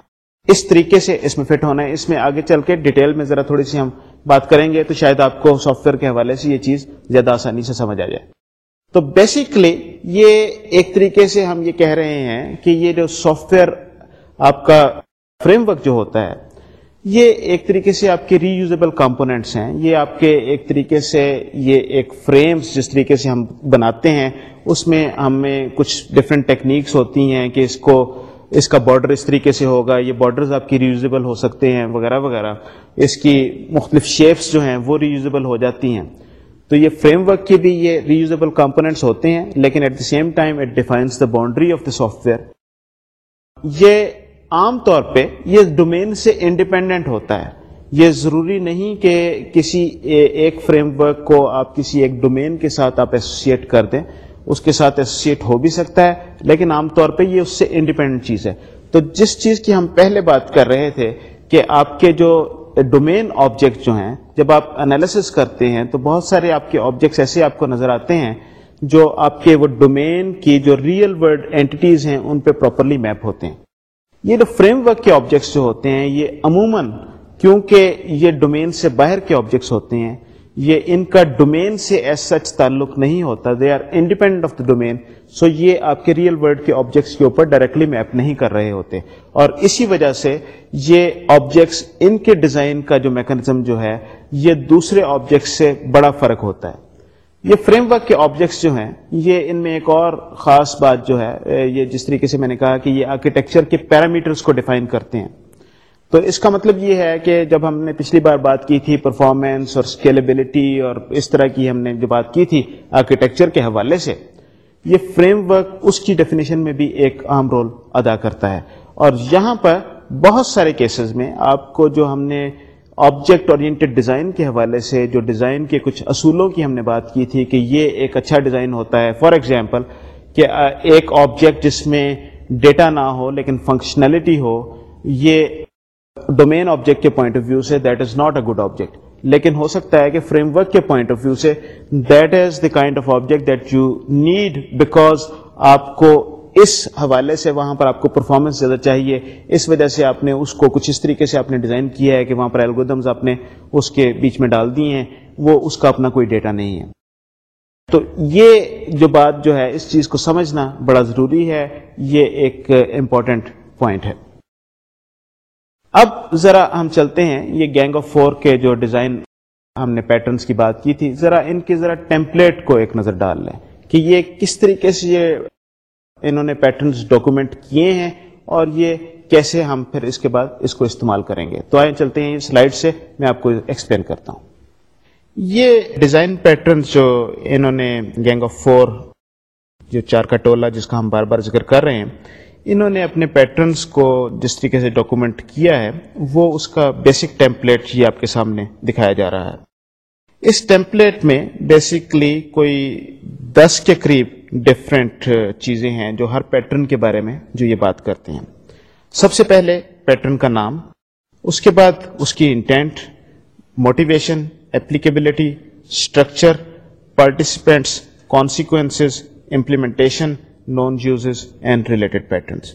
اس طریقے سے اس میں فٹ ہونا ہے۔ اس میں آگے چل کے ڈیٹیل میں ذرا تھوڑی سی ہم بات کریں گے، تو شاید آپ کو سافٹ ویئر کے حوالے سے یہ چیز زیادہ آسانی سے سمجھ آ جائے۔ تو بیسکلی یہ ایک طریقے سے ہم یہ کہہ رہے ہیں کہ یہ جو سافٹ ویئر آپ کا فریم ورک جو ہوتا ہے، یہ ایک طریقے سے آپ کے ری یوزیبل کمپونیٹس ہیں۔ یہ آپ کے ایک طریقے سے یہ ایک فریمز جس طریقے سے ہم بناتے ہیں، اس میں ہمیں کچھ ڈفرینٹ ٹیکنیکس ہوتی ہیں کہ اس کو، اس کا بارڈر اس طریقے سے ہوگا، یہ بارڈرز آپ کی ریوزیبل ہو سکتے ہیں، وغیرہ وغیرہ۔ اس کی مختلف شیپس جو ہیں وہ ریوزیبل ہو جاتی ہیں۔ تو یہ فریم ورک کے بھی یہ ریوزبل کمپونیٹس ہوتے ہیں، لیکن at the same time it defines the boundary of the software یہ عام طور پہ یہ ڈومین سے انڈیپینڈنٹ ہوتا ہے۔ یہ ضروری نہیں کہ کسی ایک فریم ورک کو آپ کسی ایک ڈومین کے ساتھ آپ ایسوسیٹ کر دیں، اس کے ساتھ ایسوسیٹ ہو بھی سکتا ہے، لیکن عام طور پہ یہ اس سے انڈیپینڈنٹ چیز ہے۔ تو جس چیز کی ہم پہلے بات کر رہے تھے کہ آپ کے جو ڈومین آبجیکٹ جو ہیں، جب آپ انالیس کرتے ہیں تو بہت سارے آپ کے آبجیکٹس ایسے آپ کو نظر آتے ہیں جو آپ کے وہ ڈومین کی جو ریئل ورلڈ اینٹیز ہیں ان پہ پراپرلی میپ ہوتے ہیں. یہ جو فریم ورک کے آبجیکٹس جو ہوتے ہیں، یہ عموماً کیونکہ یہ ڈومین سے باہر کے آبجیکٹس ہوتے ہیں یہ ان کا ڈومین سے ایز سچ تعلق نہیں ہوتا. They are independent of the domain so یہ آپ کے ریئل ورلڈ کے آبجیکٹس کے اوپر ڈائریکٹلی میپ نہیں کر رہے ہوتے. اور اسی وجہ سے یہ آبجیکٹس ان کے ڈیزائن کا جو میکنزم جو ہے، یہ دوسرے آبجیکٹس سے بڑا فرق ہوتا ہے. یہ فریم ورک کے آبجیکٹس جو ہیں، یہ ان میں ایک اور خاص بات جو ہے، یہ جس طریقے سے میں نے کہا کہ یہ آرکیٹیکچر کے پیرامیٹرس کو ڈیفائن کرتے ہیں. تو اس کا مطلب یہ ہے کہ جب ہم نے پچھلی بار بات کی تھی پرفارمنس اور اسکیلیبلٹی اور اس طرح کی ہم نے جو بات کی تھی آرکیٹیکچر کے حوالے سے، یہ فریم ورک اس کی ڈیفینیشن میں بھی ایک اہم رول ادا کرتا ہے۔ اور یہاں پر بہت سارے کیسز میں آپ کو جو ہم نے آبجیکٹ اورینٹیڈ ڈیزائن کے حوالے سے، جو ڈیزائن کے کچھ اصولوں کی ہم نے بات کی تھی کہ یہ ایک اچھا ڈیزائن ہوتا ہے۔ فار ایگزامپل کہ ایک آبجیکٹ جس میں ڈیٹا نہ ہو لیکن فنکشنلٹی ہو، یہ ڈومین آبجیکٹ کے پوائنٹ آف ویو سے that is not a good object لیکن ہو سکتا ہے کہ فریم ورک کے پوائنٹ آف ویو سے that is the kind of object that you need because آپ کو اس حوالے سے وہاں پر آپ کو پرفارمنس زیادہ چاہیے۔ اس وجہ سے آپ نے اس کو کچھ اس طریقے سے آپ نے ڈیزائن کیا ہے کہ وہاں پر الگودمز آپ نے اس کے بیچ میں ڈال دی ہیں۔ وہ اس کا اپنا کوئی ڈیٹا نہیں ہے۔ تو یہ جو بات جو ہے اس چیز کو سمجھنا بڑا ضروری ہے۔ یہ ایک امپورٹنٹ پوائنٹ ہے۔ اب ذرا ہم چلتے ہیں، یہ گینگ آف فور کے جو ڈیزائن ہم نے پیٹرنس کی بات کی تھی، ذرا ان کے ذرا ٹیمپلیٹ کو ایک نظر ڈال لیں کہ یہ کس طریقے سے یہ انہوں نے پیٹرنس ڈاکومنٹ کیے ہیں اور یہ کیسے ہم پھر اس کے بعد اس کو استعمال کریں گے۔ تو آئے چلتے ہیں سلائڈ سے، میں آپ کو ایکسپلین کرتا ہوں۔ یہ ڈیزائن پیٹرنس جو انہوں نے گینگ آف فور جو چار کا ٹولہ جس کا ہم بار بار ذکر کر رہے ہیں انہوں نے اپنے پیٹرنس کو جس طریقے سے ڈاکومنٹ کیا ہے، وہ اس کا بیسک ٹیمپلیٹ یہ آپ کے سامنے دکھایا جا رہا ہے۔ اس ٹیمپلیٹ میں بیسکلی کوئی دس کے قریب ڈفرینٹ چیزیں ہیں جو ہر پیٹرن کے بارے میں جو یہ بات کرتے ہیں۔ سب سے پہلے پیٹرن کا نام، اس کے بعد اس کی intent motivation applicability structure participants consequence implementation known uses and related patterns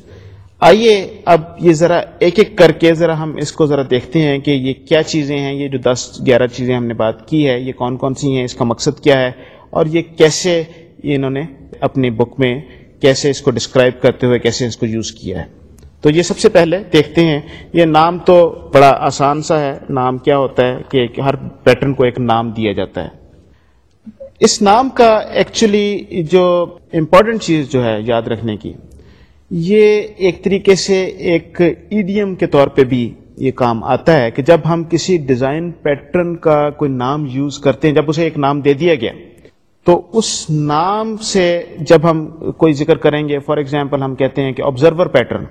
آئیے اب یہ ذرا ایک ایک کر کے ذرا ہم اس کو ذرا دیکھتے ہیں کہ یہ کیا چیزیں ہیں، یہ جو دس، گیارہ چیزیں ہم نے بات کی ہے، یہ کون کون سی ہیں، اس کا مقصد کیا ہے اور یہ کیسے انہوں نے اپنی بک میں کیسے اس کو ڈسکرائب کرتے ہوئے کیسے اس کو یوز کیا ہے۔ تو یہ سب سے پہلے دیکھتے ہیں، یہ نام تو بڑا آسان سا ہے۔ نام کیا ہوتا ہے کہ ہر پیٹرن کو ایک نام دیا جاتا ہے۔ اس نام کا ایکچولی جو امپورٹنٹ چیز جو ہے یاد رکھنے کی، یہ ایک طریقے سے ایک ایڈیم کے طور پہ بھی یہ کام آتا ہے کہ جب ہم کسی ڈیزائن پیٹرن کا کوئی نام یوز کرتے ہیں، جب اسے ایک نام دے دیا گیا، تو اس نام سے جب ہم کوئی ذکر کریں گے فار ایگزامپل ہم کہتے ہیں کہ آبزرور پیٹرن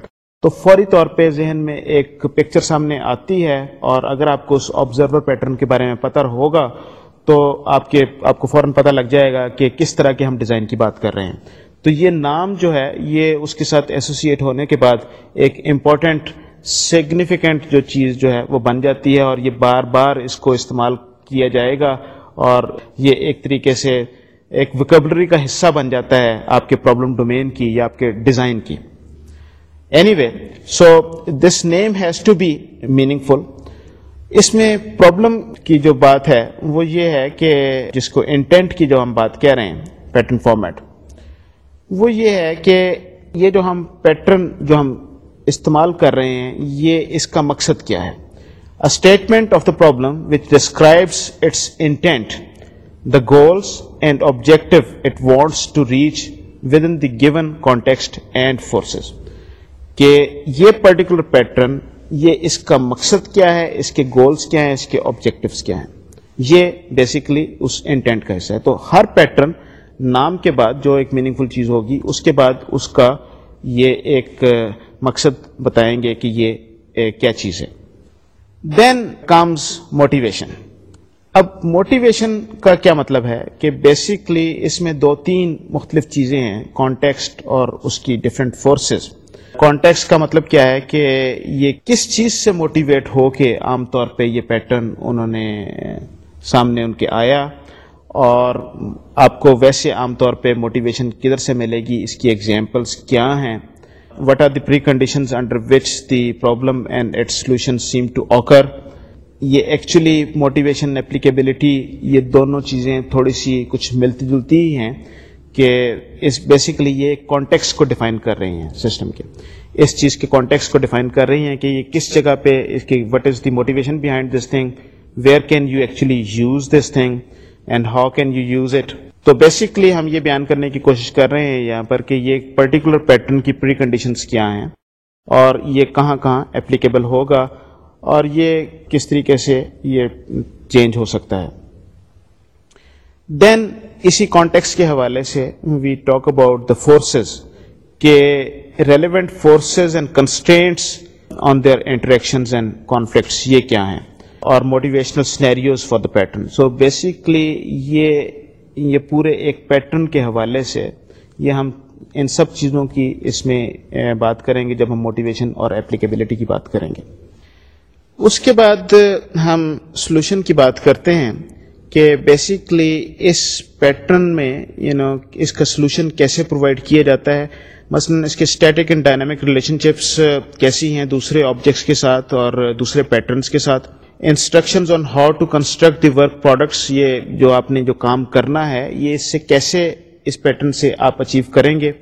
تو فوری طور پہ ذہن میں ایک پکچر سامنے آتی ہے اور اگر آپ کو اس آبزرور پیٹرن کے بارے میں پتہ ہوگا تو آپ کے، آپ کو فوراً پتہ لگ جائے گا کہ کس طرح کے ہم ڈیزائن کی بات کر رہے ہیں۔ تو یہ نام جو ہے، یہ اس کے ساتھ ایسوسیٹ ہونے کے بعد ایک امپورٹنٹ سگنیفیکنٹ جو چیز جو ہے وہ بن جاتی ہے اور یہ بار بار اس کو استعمال کیا جائے گا اور یہ ایک طریقے سے ایک ویکبلری کا حصہ بن جاتا ہے آپ کے پرابلم ڈومین کی یا آپ کے ڈیزائن کی۔ Anyway so this name has to be meaningful اس میں پرابلم کی جو بات ہے، وہ یہ ہے کہ جس کو انٹینٹ کی جو ہم بات کہہ رہے ہیں پیٹرن فارمیٹ وہ یہ ہے کہ یہ جو ہم پیٹرن جو ہم استعمال کر رہے ہیں، یہ اس کا مقصد کیا ہے؟ Statement of the problem which describes its intent the goals and objective it wants to reach within the given context and forces کہ یہ پرٹیکولر پیٹرن یہ اس کا مقصد کیا ہے؟ اس کے گولس کیا ہیں؟ اس کے آبجیکٹوس کیا ہیں؟ یہ بیسکلی اس انٹینٹ کا حصہ ہے۔ تو ہر پیٹرن نام کے بعد جو ایک میننگ فل چیز ہوگی، اس کے بعد اس کا یہ ایک مقصد بتائیں گے کہ یہ کیا چیز ہے۔ دین کمز موٹیویشن اب موٹیویشن کا کیا مطلب ہے؟ کہ بیسکلی اس میں دو تین مختلف چیزیں ہیں کانٹیکسٹ اور اس کی ڈفرینٹ فورسز کانٹیکسٹ کا مطلب کیا ہے کہ یہ کس چیز سے موٹیویٹ ہو کے عام طور پہ یہ پیٹرن انہوں نے سامنے ان کے آیا اور آپ کو ویسے عام طور پہ موٹیویشن کدھر سے ملے گی؟ اس کی ایگزامپلس کیا ہیں؟ What are the preconditions under which the problem and it solution seem to occur یہ ایکچولی موٹیویشن اپلیکیبلٹی یہ دونوں چیزیں تھوڑی سی کچھ ملتی جلتی ہی ہیں۔ کہ اس بیسیکلی یہ کانٹیکس کو ڈیفائن کر رہی ہیں سسٹم کے۔ اس چیز کے کانٹیکس کو ڈیفائن کر رہی ہیں کہ یہ کس جگہ پہ اس کی what is the motivation behind this thing where can you actually use this thing and how can you use it تو بیسکلی ہم یہ بیان کرنے کی کوشش کر رہے ہیں یہاں پر کہ یہ پرٹیکولر پیٹرن کی پری کنڈیشنز کیا ہیں اور یہ کہاں کہاں اپلیکیبل ہوگا اور یہ کس طریقے سے یہ چینج ہو سکتا ہے۔ دین اسی کانٹیکس کے حوالے سے we talk about the forces کہ relevant forces and constraints on their interaction and conflicts یہ کیا ہیں اور motivational scenarios for the pattern so basically یہ یہ پورے ایک پیٹرن کے حوالے سے یہ ہم ان سب چیزوں کی اس میں بات کریں گے جب ہم موٹیویشن اور اپلیکیبلٹی کی بات کریں گے۔ اس کے بعد ہم سولوشن کی بات کرتے ہیں۔ کہ بیسکلی اس پیٹرن میں یو نو اس کا سولوشن کیسے پرووائڈ کیا جاتا ہے؟ مثلا اس کے static and dynamic relationships کیسی ہیں دوسرے آبجیکٹس کے ساتھ اور دوسرے پیٹرنس کے ساتھ؟ Instruction on how to construct the work products یہ جو آپ نے جو کام کرنا ہے، یہ اس سے کیسے اس پیٹرن سے آپ اچیو کریں گے؟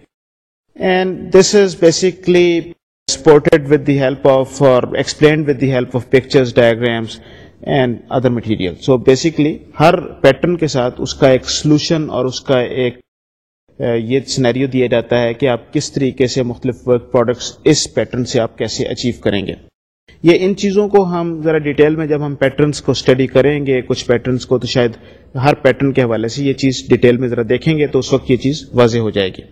And this is basically supported with the help of اور explained with the help of pictures diagrams and other material so basically Hare pattern کے ساتھ اس کا ایک سولوشن اور اس کا ایک یہ سنیریو دیا جاتا ہے کہ آپ کس طریقے سے مختلف ورک پروڈکٹس اس پیٹرن سے آپ کیسے اچیو کریں گے۔ یہ ان چیزوں کو ہم ذرا ڈیٹیل میں جب ہم پیٹرنس کو اسٹڈی کریں گے کچھ پیٹرنس کو تو شاید ہر پیٹرن کے حوالے سے یہ چیز ڈیٹیل میں ذرا دیکھیں گے تو اس وقت یہ چیز واضح ہو جائے گی۔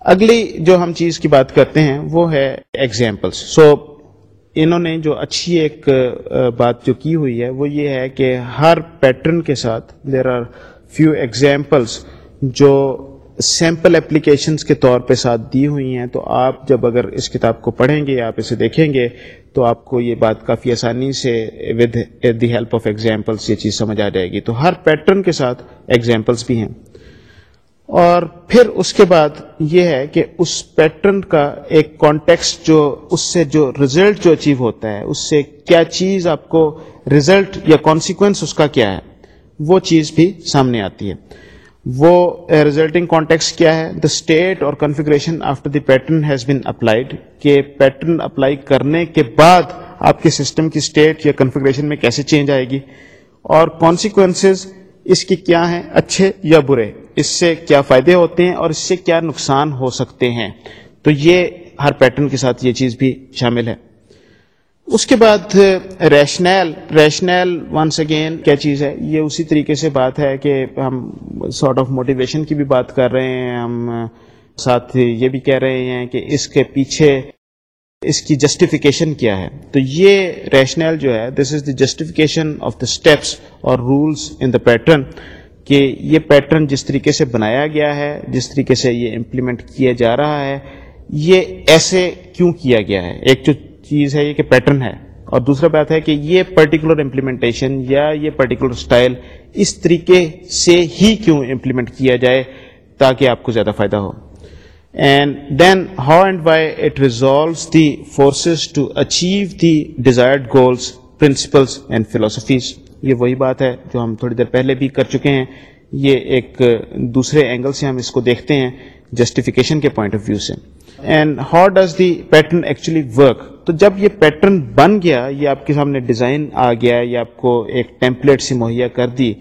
اگلی جو ہم چیز کی بات کرتے ہیں وہ ہے ایگزامپلس سو so, انہوں نے جو اچھی ایک بات جو کی ہوئی ہے، وہ یہ ہے کہ ہر پیٹرن کے ساتھ دیر آر فیو ایگزامپلس جو سیمپل اپلیکیشنس کے طور پہ ساتھ دی ہوئی ہیں، تو آپ جب اگر اس کتاب کو پڑھیں گے، آپ اسے دیکھیں گے، تو آپ کو یہ بات کافی آسانی سے with the help of examples یہ چیز سمجھ آ جائے گی۔ تو ہر پیٹرن کے ساتھ ایگزامپلس بھی ہیں۔ اور پھر اس کے بعد یہ ہے کہ اس پیٹرن کا ایک کانٹیکسٹ جو اس سے جو ریزلٹ جو اچیو ہوتا ہے، اس سے کیا چیز آپ کو ریزلٹ یا کانسیکوینس اس کا کیا ہے، وہ چیز بھی سامنے آتی ہے۔ وہ ریزلٹنگ کانٹیکس کیا ہے؟ دا اسٹیٹ اور configuration after the pattern has been applied کہ پیٹرن اپلائی کرنے کے بعد آپ کے سسٹم کی اسٹیٹ یا کنفیگریشن میں کیسے چینج آئے گی۔ اور کانسیکوینس اس کی کیا ہیں؟ اچھے یا برے؟ اس سے کیا فائدے ہوتے ہیں اور اس سے کیا نقصان ہو سکتے ہیں؟ تو یہ ہر پیٹرن کے ساتھ یہ چیز بھی شامل ہے۔ اس کے بعد ریشنل ریشنل ونس اگین کیا چیز ہے؟ یہ اسی طریقے سے بات ہے کہ ہم سارٹ آف موٹیویشن کی بھی بات کر رہے ہیں، ہم ساتھ یہ بھی کہہ رہے ہیں کہ اس کے پیچھے اس کی جسٹیفیکیشن کیا ہے۔ تو یہ ریشنل جو ہے this is the justification of the steps اور رولس ان دا پیٹرن کہ یہ پیٹرن جس طریقے سے بنایا گیا ہے، جس طریقے سے یہ امپلیمنٹ کیا جا رہا ہے، یہ ایسے کیوں کیا گیا ہے؟ ایک جو چیز ہے یہ کہ پیٹرن ہے۔ اور دوسرا بات ہے کہ یہ پرٹیکولر امپلیمنٹیشن یا یہ پرٹیکولر اسٹائل اس طریقے سے ہی کیوں امپلیمنٹ کیا جائے تاکہ آپ کو زیادہ فائدہ ہو۔ And then how and why it resolves the forces to achieve the desired goals principles and philosophies یہ وہی بات ہے جو ہم تھوڑی دیر پہلے بھی کر چکے ہیں۔ یہ ایک دوسرے اینگل سے ہم اس کو دیکھتے ہیں جسٹیفیکیشن کے پوائنٹ آف ویو سے۔ And how does the pattern actually work تو جب یہ پیٹرن بن گیا، یہ آپ کے سامنے ڈیزائن آ گیا، یہ آپ کو ایک ٹیمپلیٹ سے مہیا کر دی،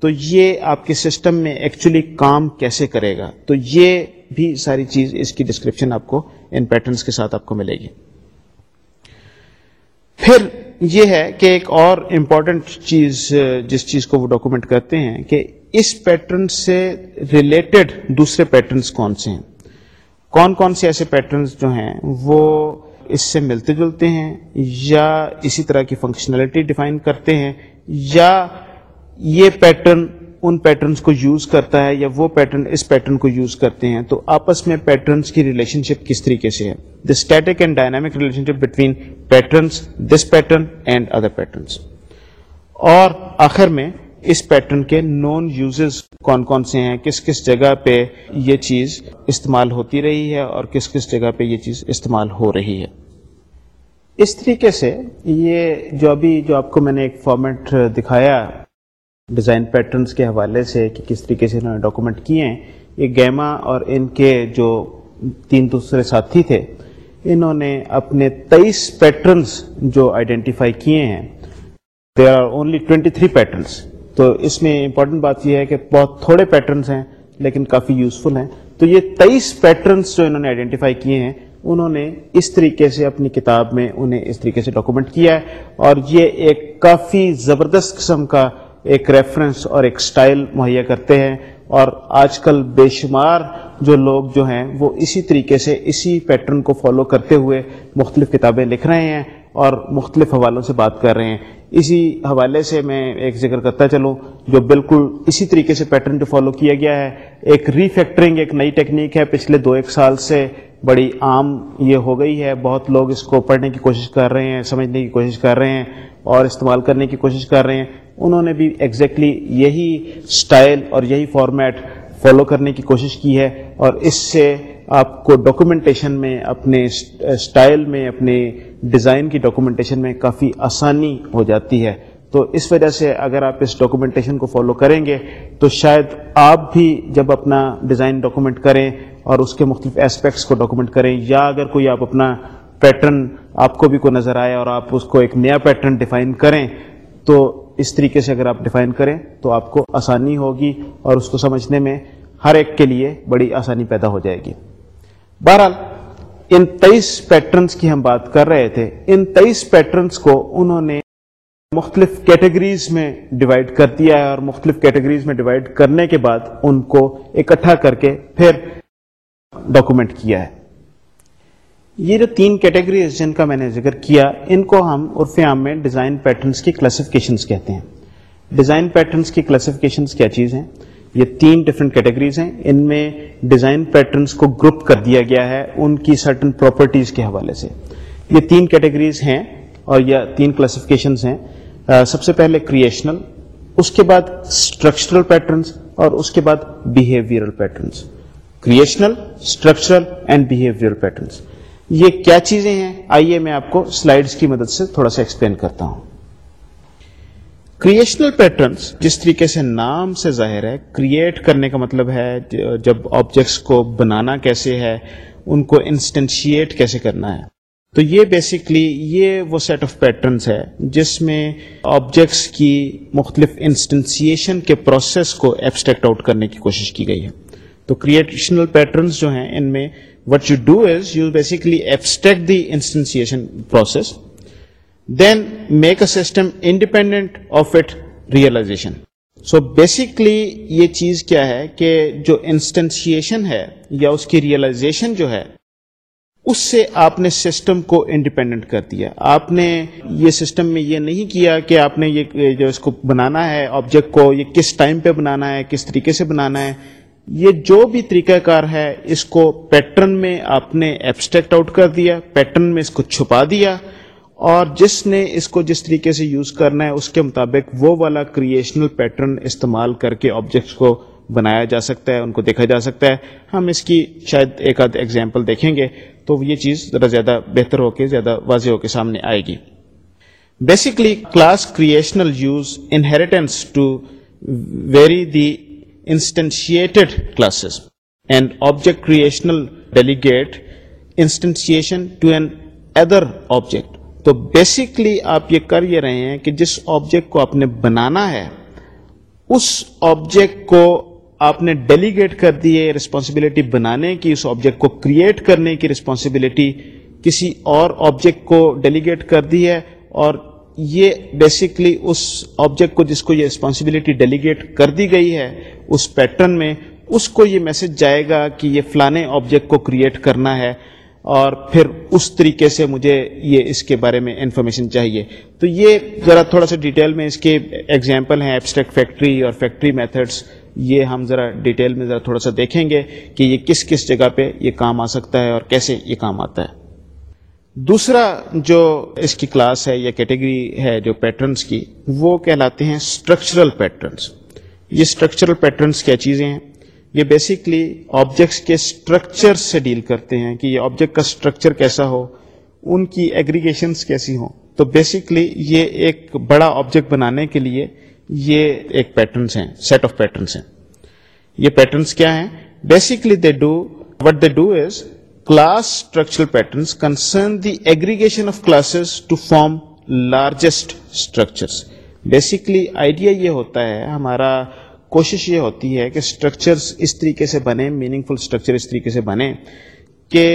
تو یہ آپ کے سسٹم میں ایکچولی کام کیسے کرے گا؟ تو یہ بھی ساری چیز اس کی ڈسکرپشن آپ کو ان پیٹرنس کے ساتھ آپ کو ملے گی۔ پھر یہ ہے کہ ایک اور امپورٹنٹ چیز، جس چیز کو وہ ڈاکومنٹ کرتے ہیں کہ اس پیٹرن سے ریلیٹڈ دوسرے پیٹرنس کون سے ہیں؟ کون کون سے ایسے پیٹرنس جو ہیں وہ اس سے ملتے جلتے ہیں یا اسی طرح کی فنکشنلٹی ڈیفائن کرتے ہیں یا یہ پیٹرن ان پیٹرنس کو یوز کرتا ہے یا وہ پیٹرن اس پیٹرن کو یوز کرتے ہیں، تو آپس میں پیٹرنس کی ریلیشن شپ کس طریقے سے ہے؟ The static and dynamic relationship between patterns this pattern and other patterns اور آخر میں اس پیٹرن کے نون یوزز کون کون سے ہیں؟ کس کس جگہ پہ یہ چیز استعمال ہوتی رہی ہے اور کس کس جگہ پہ یہ چیز استعمال ہو رہی ہے؟ اس طریقے سے یہ جو ابھی جو آپ کو میں نے ایک فارمیٹ دکھایا ڈیزائن پیٹرنس کے حوالے سے کہ کس طریقے سے انہوں نے ڈاکومنٹ کیے ہیں، یہ گیما اور ان کے جو تین دوسرے ساتھی تھے، انہوں نے اپنے تیئیس پیٹرنس جو آئیڈینٹیفائی کیے ہیں they are only twenty three patterns تو اس میں امپورٹنٹ بات یہ ہے کہ بہت تھوڑے پیٹرنس ہیں، لیکن کافی یوزفل ہیں۔ تو یہ تیئیس پیٹرنس جو انہوں نے آئیڈینٹیفائی کیے ہیں، انہوں نے اس طریقے سے اپنی کتاب میں انہیں اس طریقے سے ڈاکومنٹ کیا ہے۔ اور یہ ایک کافی زبردست قسم کا ایک ریفرنس اور ایک سٹائل مہیا کرتے ہیں اور آج کل بے شمار جو لوگ جو ہیں وہ اسی طریقے سے اسی پیٹرن کو فالو کرتے ہوئے مختلف کتابیں لکھ رہے ہیں اور مختلف حوالوں سے بات کر رہے ہیں۔ اسی حوالے سے میں ایک ذکر کرتا چلوں جو بالکل اسی طریقے سے پیٹرن جو فالو کیا گیا ہے۔ ایک ریفیکٹرنگ ایک نئی ٹیکنیک ہے۔ پچھلے دو ایک سال سے بڑی عام یہ ہو گئی ہے۔ بہت لوگ اس کو پڑھنے کی کوشش کر رہے ہیں، سمجھنے کی کوشش کر رہے ہیں اور استعمال کرنے کی کوشش کر رہے ہیں۔ انہوں نے بھی ایگزیکٹلی exactly یہی سٹائل اور یہی فارمیٹ فالو کرنے کی کوشش کی ہے اور اس سے آپ کو ڈاکومنٹیشن میں اپنے سٹائل میں اپنے ڈیزائن کی ڈاکومنٹیشن میں کافی آسانی ہو جاتی ہے۔ تو اس وجہ سے اگر آپ اس ڈاکومنٹیشن کو فالو کریں گے تو شاید آپ بھی جب اپنا ڈیزائن ڈاکومنٹ کریں اور اس کے مختلف اسپیکٹس کو ڈاکومنٹ کریں یا اگر کوئی آپ اپنا پیٹرن آپ کو بھی کوئی نظر آئے اور آپ اس کو ایک نیا پیٹرن ڈیفائن کریں تو اس طریقے سے اگر آپ ڈیفائن کریں تو آپ کو آسانی ہوگی اور اس کو سمجھنے میں ہر ایک کے لیے بڑی آسانی پیدا ہو جائے گی۔ بہرحال، ان تیئیس پیٹرنس کی ہم بات کر رہے تھے۔ ان تیئیس پیٹرنس کو انہوں نے مختلف کیٹیگریز میں ڈیوائڈ کر دیا ہے اور مختلف کیٹیگریز میں ڈیوائڈ کرنے کے بعد ان کو اکٹھا کر کے پھر ڈاکومنٹ کیا ہے۔ یہ جو تین کیٹیگریز جن کا میں نے ذکر کیا، ان کو ہم عرف عام میں ڈیزائن پیٹرنس کی کلاسفکیشن کہتے ہیں۔ ڈیزائن پیٹرنس کی کلاسفکیشن کیا چیز ہیں؟ یہ تین ڈفرنٹ کیٹیگریز ہیں۔ ان میں ڈیزائن پیٹرنس کو گروپ کر دیا گیا ہے ان کی سرٹن پراپرٹیز کے حوالے سے۔ یہ تین کیٹیگریز ہیں اور یہ تین کلاسفکیشن ہیں۔ سب سے پہلے کریشنل اس کے بعد اسٹرکچرل پیٹرنس اور اس کے بعد behavioural patterns creational structural and behaviour patterns یہ کیا چیزیں ہیں؟ آئیے میں آپ کو سلائڈس کی مدد سے تھوڑا سا ایکسپلین کرتا ہوں۔ کریشنل پیٹرنس جس طریقے سے نام سے ظاہر ہے کریٹ کرنے کا مطلب ہے، جب آبجیکٹس کو بنانا کیسے ہے، ان کو انسٹنشیٹ کیسے کرنا ہے۔ تو یہ بیسکلی یہ وہ سیٹ آف پیٹرنس ہے جس میں آبجیکٹس کی مختلف انسٹنسیشن کے پروسیس کو ایبسٹیکٹ آؤٹ کرنے کی کوشش کی گئی ہے۔ تو کریٹنل پیٹرنس جو ہیں، ان میں what you do is you basically abstract the instantiation process then make a system independent of it realization so basically یہ چیز کیا ہے کہ جو انسٹنسیشن ہے یا اس کی ریئلائزیشن جو ہے اس سے آپ نے سسٹم کو انڈیپینڈنٹ کر دیا آپ نے یہ سسٹم میں یہ نہیں کیا کہ آپ نے یہ جو اس کو بنانا ہے آبجیکٹ کو یہ کس ٹائم پہ بنانا ہے کس طریقے سے بنانا ہے یہ جو بھی طریقہ کار ہے، اس کو پیٹرن میں آپ نے ایبسٹیکٹ آؤٹ کر دیا پیٹرن میں اس کو چھپا دیا، اور جس نے اس کو جس طریقے سے یوز کرنا ہے، اس کے مطابق وہ والا کریشنل پیٹرن استعمال کر کے آبجیکٹس کو بنایا جا سکتا ہے، ان کو دیکھا جا سکتا ہے۔ ہم اس کی شاید ایک آدھ ایگزامپل دیکھیں گے، تو یہ چیز ذرا زیادہ بہتر ہو کے، زیادہ واضح ہو کے سامنے آئے گی۔ Basically class creational use inheritance to vary the instantiated classes. And object creational delegate instantiation to an other object. تو بیسکلی آپ یہ کر یہ رہے ہیں کہ جس آبجیکٹ کو آپ نے بنانا ہے، اس آبجیکٹ کو آپ نے ڈیلیگیٹ کر دیے رسپانسبلٹی بنانے کی، اس آبجیکٹ کو کریٹ کرنے کی رسپانسبلٹی کسی اور آبجیکٹ کو ڈیلیگیٹ کر دی ہے اور یہ بیسکلی اس آبجیکٹ کو جس کو یہ رسپانسبلٹی ڈیلیگیٹ کر دی گئی ہے، اس پیٹرن میں اس کو یہ میسج جائے گا کہ یہ فلانے آبجیکٹ کو کریٹ کرنا ہے اور پھر اس طریقے سے مجھے یہ اس کے بارے میں انفارمیشن چاہیے۔ تو یہ ذرا تھوڑا سا ڈیٹیل میں اس کے ایگزامپل ہیں ایبسٹریکٹ فیکٹری اور فیکٹری میتھڈس یہ ہم ذرا ڈیٹیل میں ذرا تھوڑا سا دیکھیں گے کہ یہ کس کس جگہ پہ یہ کام آ سکتا ہے اور کیسے یہ کام آتا ہے۔ دوسرا جو اس کی کلاس ہے یا کیٹیگری ہے جو پیٹرنس کی، وہ کہلاتے ہیں اسٹرکچرل پیٹرنس یہ اسٹرکچرل پیٹرنس کیا چیزیں ہیں؟ یہ بیسکلی آبجیکٹس کے اسٹرکچر سے ڈیل کرتے ہیں کہ یہ آبجیکٹ کا اسٹرکچر کیسا ہو، ان کی ایگریگیشنس کیسی ہوں۔ تو بیسکلی یہ ایک بڑا آبجیکٹ بنانے کے لیے یہ ایک پیٹرنس ہیں سیٹ آف پیٹرنس ہیں۔ یہ پیٹرنس کیا ہیں؟ Basically they do what they do is class structural patterns concern the aggregation of classes to form largest structures basically idea یہ ہوتا ہے، ہمارا کوشش یہ ہوتی ہے کہ اسٹرکچرس اس طریقے سے بنے میننگ فل اسٹرکچر اس طریقے سے بنے کہ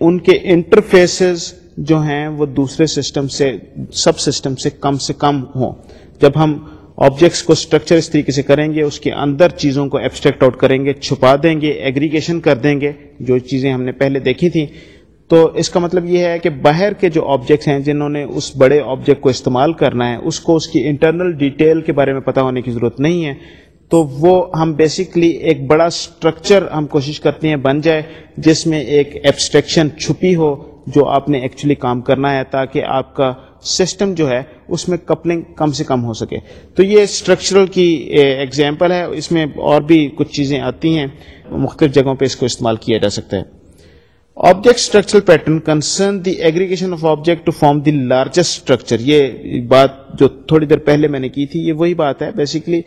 ان کے انٹرفیسز جو ہیں وہ دوسرے سسٹم سے سب سسٹم سے کم سے کم ہوں۔ جب ہم آبجیکٹس کو اسٹرکچر اس طریقے سے کریں گے، اس کے اندر چیزوں کو ایبسٹریکٹ آؤٹ کریں گے، چھپا دیں گے ایگریگیشن کر دیں گے، جو چیزیں ہم نے پہلے دیکھی تھیں۔ تو اس کا مطلب یہ ہے کہ باہر کے جو آبجیکٹس ہیں، جنہوں نے اس بڑے آبجیکٹ کو استعمال کرنا ہے، اس کو اس کی انٹرنل ڈیٹیل کے بارے میں پتا ہونے کی ضرورت نہیں ہے۔ تو وہ ہم بیسکلی ایک بڑا سٹرکچر ہم کوشش کرتے ہیں بن جائے، جس میں ایک ایبسٹریکشن چھپی ہو، جو آپ نے ایکچولی کام کرنا ہے، تاکہ آپ کا سسٹم جو ہے، اس میں کپلنگ کم سے کم ہو سکے۔ تو یہ اسٹرکچرل کی ایگزامپل ہے۔ اس میں اور بھی کچھ چیزیں آتی ہیں۔ مختلف جگہوں پہ اس کو استعمال کیا جا سکتا ہے۔ Object structural pattern concern the aggregation of object to form the largest structure یہ بات جو تھوڑی دیر پہلے میں نے کی تھی، یہ وہی بات ہے۔ بیسکلی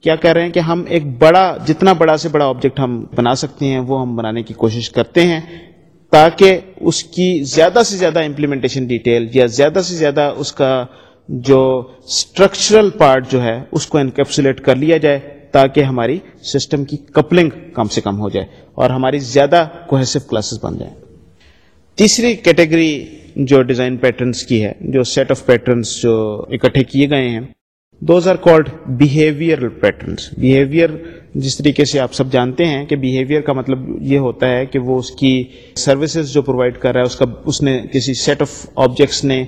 کیا کہہ رہے ہیں کہ ہم ایک بڑا، جتنا بڑا سے بڑا آبجیکٹ ہم بنا سکتے ہیں، وہ ہم بنانے کی کوشش کرتے ہیں۔ تاکہ اس کی زیادہ سے زیادہ امپلیمنٹیشن ڈیٹیل یا زیادہ سے زیادہ اس کا جو اسٹرکچرل پارٹ جو ہے، اس کو انکیپسولیٹ کر لیا جائے تاکہ ہماری سسٹم کی کپلنگ کم سے کم ہو جائے اور ہماری زیادہ کوہیسو کلاسز بن جائیں۔ تیسری کیٹیگری جو ڈیزائن پیٹرنس کی ہے، جو سیٹ آف پیٹرنس جو اکٹھے کیے گئے ہیں those are called behaviour patterns behaviour جس طریقے سے آپ سب جانتے ہیں کہ بہیویئر کا مطلب یہ ہوتا ہے کہ وہ اس کی سروسز جو پرووائڈ کر رہا ہے، اس کا، اس نے کسی سیٹ آف آبجیکٹس نے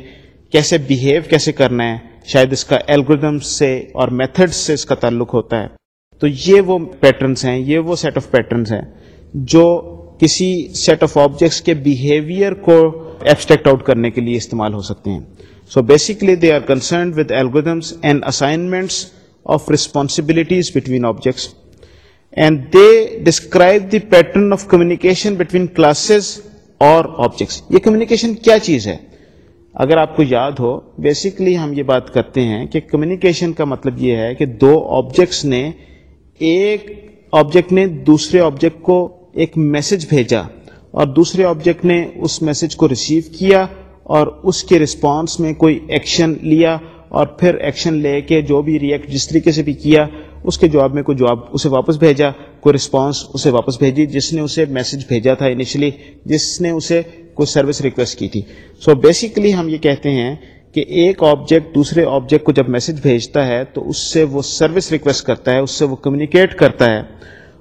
کیسے بہیو کیسے کرنا ہے۔ شاید اس کا الگریدم سے اور میتھڈ سے اس کا تعلق ہوتا ہے۔ تو یہ وہ پیٹرنس ہیں، یہ وہ سیٹ آف پیٹرنس ہیں جو کسی سیٹ آف آبجیکٹس کے بہیویئر کو ایبسٹریکٹ آؤٹ کرنے کے لیے استعمال ہو سکتے ہیں۔ So basically they are concerned with algorithms and assignments of responsibilities between objects and they describe the pattern of communication between classes اور آبجیکٹس یہ کمیونیکیشن کیا چیز ہے اگر آپ کو یاد ہو بیسکلی ہم یہ بات کرتے ہیں کہ کمیونیکیشن کا مطلب یہ ہے کہ دو آبجیکٹس نے ایک آبجیکٹ نے دوسرے آبجیکٹ کو ایک میسج بھیجا اور دوسرے آبجیکٹ نے اس میسج کو ریسیو کیا اور اس کے رسپانس میں کوئی ایکشن لیا اور پھر ایکشن لے کے جو بھی ریئیکٹ جس طریقے سے بھی کیا، اس کے جواب میں کوئی جواب اسے واپس بھیجا، کوئی رسپانس اسے واپس بھیجی، جس نے اسے میسج بھیجا تھا انیشلی جس نے اسے کوئی سروس ریکویسٹ کی تھی۔ سو so بیسیکلی ہم یہ کہتے ہیں کہ ایک آبجیکٹ دوسرے آبجیکٹ کو جب میسج بھیجتا ہے تو اس سے وہ سروس ریکویسٹ کرتا ہے، اس سے وہ کمیونیکیٹ کرتا ہے۔